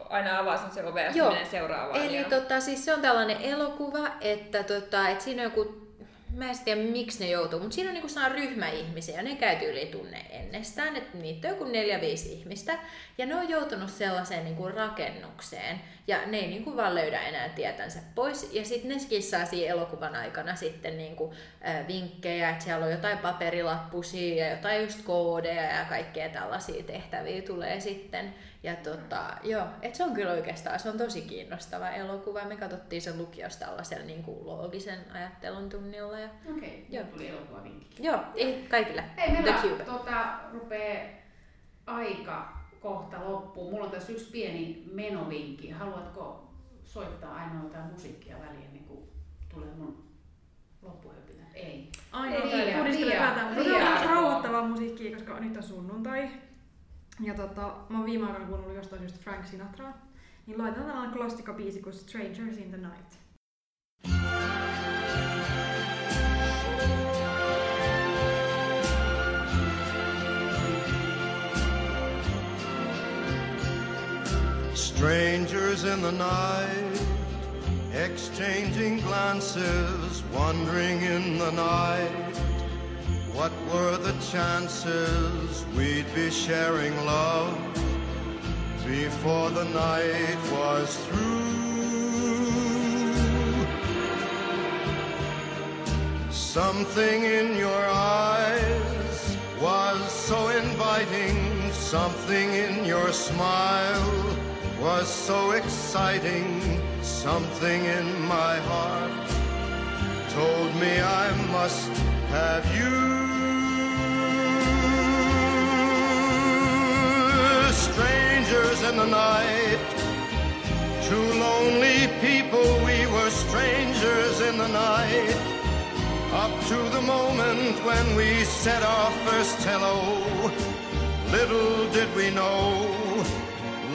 aina avaa sen se ove ja menee seuraavaan. Eli ja... tota, siis se on tällainen elokuva, että, tota, että siinä on joku, mä en tiedä miksi ne joutuu, mutta siinä on niinku sellainen ryhmä ihmisiä ja ne käy yli tunne ennestään, että niitä on joku neljä, viisi ihmistä ja ne on joutunut sellaiseen niinku rakennukseen ja ne ei niinku vaan löydä enää tietänsä pois ja sitten ne skissaa siinä elokuvan aikana sitten niinku, äh, vinkkejä, että siellä on jotain paperilappusia ja jotain just koodeja ja kaikkea tällaisia tehtäviä tulee sitten. Ja tota, joo, et se on kyllä oikeastaan, se on tosi kiinnostava elokuva. Me katsottiin sen lukiossa tällaisella niin kuin loogisen ajattelun tunnilla. Ja... Okei, Joo. joo. tuli elokuva vinkki. Joo, ei, kaikille. Hei, meillä The tota, rupee aika kohta loppuun. Mulla on tässä yksi pieni menovinkki. Haluatko soittaa ainoa jotain musiikkia väliin ennen kuin tulee mun loppuhöpinä? Ei. Ainoa Ei, tai liian- pudistele liian- päätä. Mutta on rauhoittavaa musiikkia, koska nyt on sunnuntai. Ja tota, mä oon viime aikoina kuunnellut jostain syystä Frank Sinatraa. Niin laitetaan tällainen klassikkobiisi kuin Strangers in the Night. Strangers in the night, exchanging glances, wandering in the night. What were the chances we'd be sharing love before the night was through? Something in your eyes was so inviting, something in your smile was so exciting, something in my heart told me I must have you. Strangers in the night, two lonely people, we were strangers in the night. Up to the moment when we said our first hello, little did we know.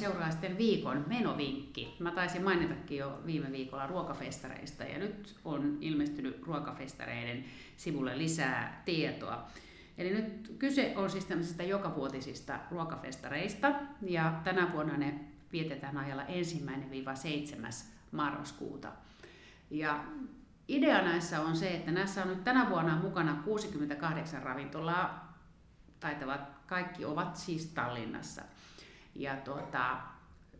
seuraa sitten viikon menovinkki. Mä taisin mainitakin jo viime viikolla ruokafestareista, ja nyt on ilmestynyt ruokafestareiden sivulle lisää tietoa. Eli nyt kyse on siis tämmöisistä jokavuotisista ruokafestareista, ja tänä vuonna ne vietetään ajalla ensimmäinen viiva 7. marraskuuta. Ja idea näissä on se, että näissä on nyt tänä vuonna mukana 68 ravintolaa, taitavat kaikki ovat siis Tallinnassa. Ja tuota,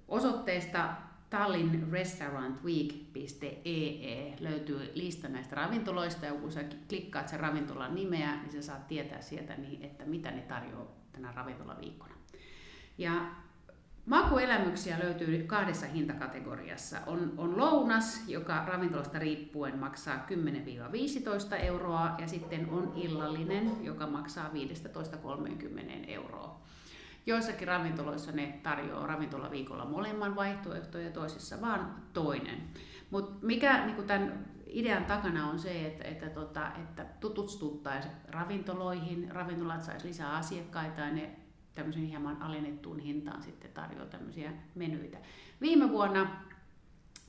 osoitteesta tallinnrestaurantweek.ee löytyy lista näistä ravintoloista ja kun sä klikkaat sen ravintolan nimeä, niin sä saat tietää sieltä, niin, että mitä ne tarjoaa tänä ravintolaviikkona. Ja makuelämyksiä löytyy kahdessa hintakategoriassa. On, on lounas, joka ravintolasta riippuen maksaa 10-15 euroa, ja sitten on illallinen, joka maksaa 15-30 euroa. Joissakin ravintoloissa ne tarjoaa ravintolaviikolla molemman vaihtoehtoja ja toisissa vaan toinen. Mutta mikä niin tämän idean takana on se, että, että, tota, että tutustuttaisiin ravintoloihin, ravintolat saisi lisää asiakkaita ja ne tämmöisen hieman alennettuun hintaan sitten tarjoaa tämmöisiä menyitä. Viime vuonna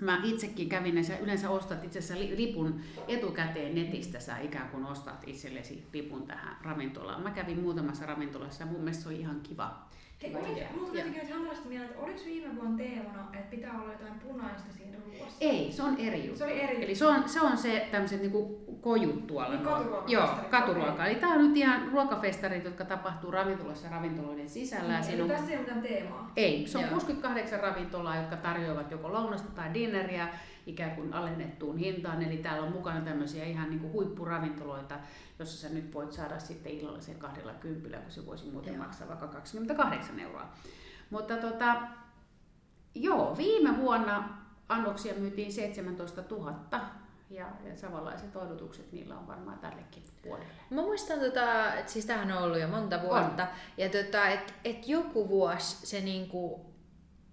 Mä itsekin kävin näissä, yleensä ostat itse asiassa li- lipun etukäteen netistä, sä ikään kuin ostat itsellesi lipun tähän ravintolaan. Mä kävin muutamassa ravintolassa ja mun mielestä se oli ihan kiva. Hei, oliko, Ja- tuli nyt hämärästi mieleen, että oliko viime vuonna teemana, että pitää olla jotain punaista siinä ruoassa? Ei, se on eri juttu. Se oli eri Eli se on se, on se tämmöiset niinku kojut tuolla. Niin, nuo. katuruokafestarit, Joo, katuruoka. Eli tää on nyt ihan ruokafestarit, jotka tapahtuu ravintolassa ravintoloiden sisällä. Niin, siinä eli on tässä ei ole mitään teemaa. Ei, se on Joo. 68 ravintolaa, jotka tarjoavat joko lounasta tai dinneriä ikään kuin alennettuun hintaan. Eli täällä on mukana tämmöisiä ihan niin kuin huippuravintoloita, jossa sä nyt voit saada sitten illalla sen kahdella kympillä, kun se voisi muuten Joo. maksaa vaikka 28 euroa. Mutta tota, joo, viime vuonna annoksia myytiin 17 000 ja, ja samanlaiset odotukset niillä on varmaan tällekin vuodelle. Mä muistan, tota, että siis tämähän on ollut jo monta vuotta, ja tota, että et joku vuosi se niinku,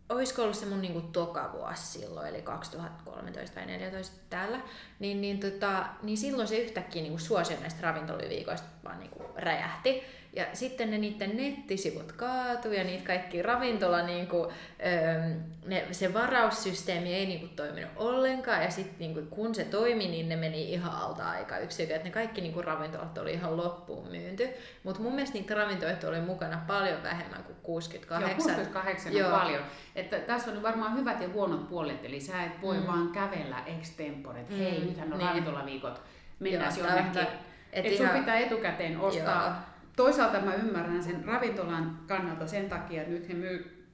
olisiko ollut se mun niinku toka vuosi silloin, eli 2013 tai 2014 täällä, niin, niin, tota, niin silloin se yhtäkkiä niinku suosio näistä ravintoliviikoista vaan niinku räjähti. Ja sitten ne niiden nettisivut kaatui ja niitä kaikki ravintola, niinku, öö, ne, se varaussysteemi ei niinku toiminut ollenkaan. Ja sitten niinku, kun se toimi, niin ne meni ihan alta aika yksikö. Että ne kaikki niinku, ravintolat oli ihan loppuun myynty. Mutta mun mielestä niitä ravintoloita oli mukana paljon vähemmän kuin 68. Joo, 68 Joo. on paljon. Että tässä on varmaan hyvät ja huonot puolet, eli sä et voi Mm. vaan kävellä extempore, että Mm, hei, nythän on niin. ravintolaviikot, mennään jonnekin. tää- Et et sun ihan- pitää etukäteen ostaa. Joo. Toisaalta mä ymmärrän sen ravintolan kannalta sen takia, että nyt he myy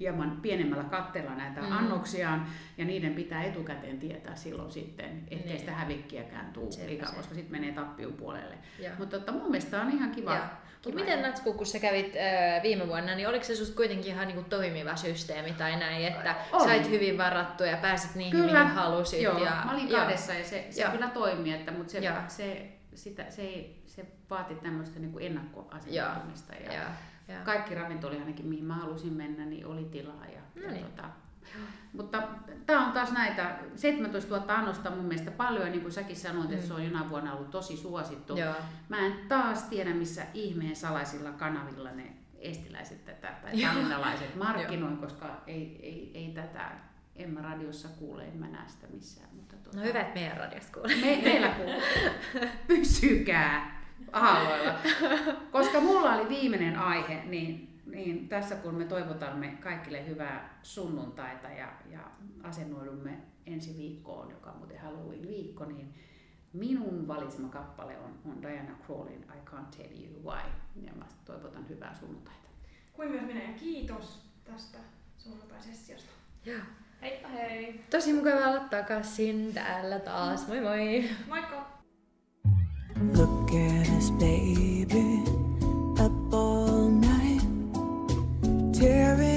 hieman pienemmällä katteella näitä Mm. annoksiaan, ja niiden pitää etukäteen tietää silloin sitten, ettei Niin. sitä hävikkiäkään tule liikaa, koska sitten menee tappion puolelle. Joo. Mutta tota, mun mielestä on ihan kiva. Mut kiva miten Natsku, kun sä kävit äh, viime vuonna, niin oliko se susta kuitenkin ihan niinku toimiva systeemi tai näin, että Oli. sait hyvin varattua ja pääsit niihin, Kyllä, mihin halusit? Joo, ja, mä olin kahdessa ja se, se Joo. kyllä toimi, että, mutta se, se, sitä, se, ei, se vaati tämmöistä niin kuin ennakkoasennoitumista. Ja Joo, joo. kaikki ravintolit ainakin, mihin mä halusin mennä, niin oli tilaa. Ja, No ja niin. tota, mutta tämä on taas näitä, 17 000 annosta mun mielestä paljon, ja niin kuin säkin sanoit, että se on jonain vuonna ollut tosi suosittu. Joo. Mä en taas tiedä, missä ihmeen salaisilla kanavilla ne estiläiset tätä tai Joo. tarinalaiset markkinoi, koska ei, ei, ei tätä, en mä radiossa kuule, en mä näe sitä missään. Mutta tuota, No hyvä, että meidän radiosta kuulee. me, meillä kuuluu. Pysykää aalloilla. Koska mulla oli viimeinen aihe, niin, niin tässä kun me toivotamme kaikille hyvää sunnuntaita ja, ja asennoidumme ensi viikkoon, joka on muuten Halloween viikko, niin minun valitsema kappale on, on Diana Crawlin I Can't Tell You Why. Ja mä toivotan hyvää sunnuntaita. Kuin myös minä ja kiitos tästä sunnuntaisessiosta. Joo. Heippa hei! Tosi mukava olla takaisin täällä taas. Moi moi! Moikka! Look at us, baby, up all night, tearing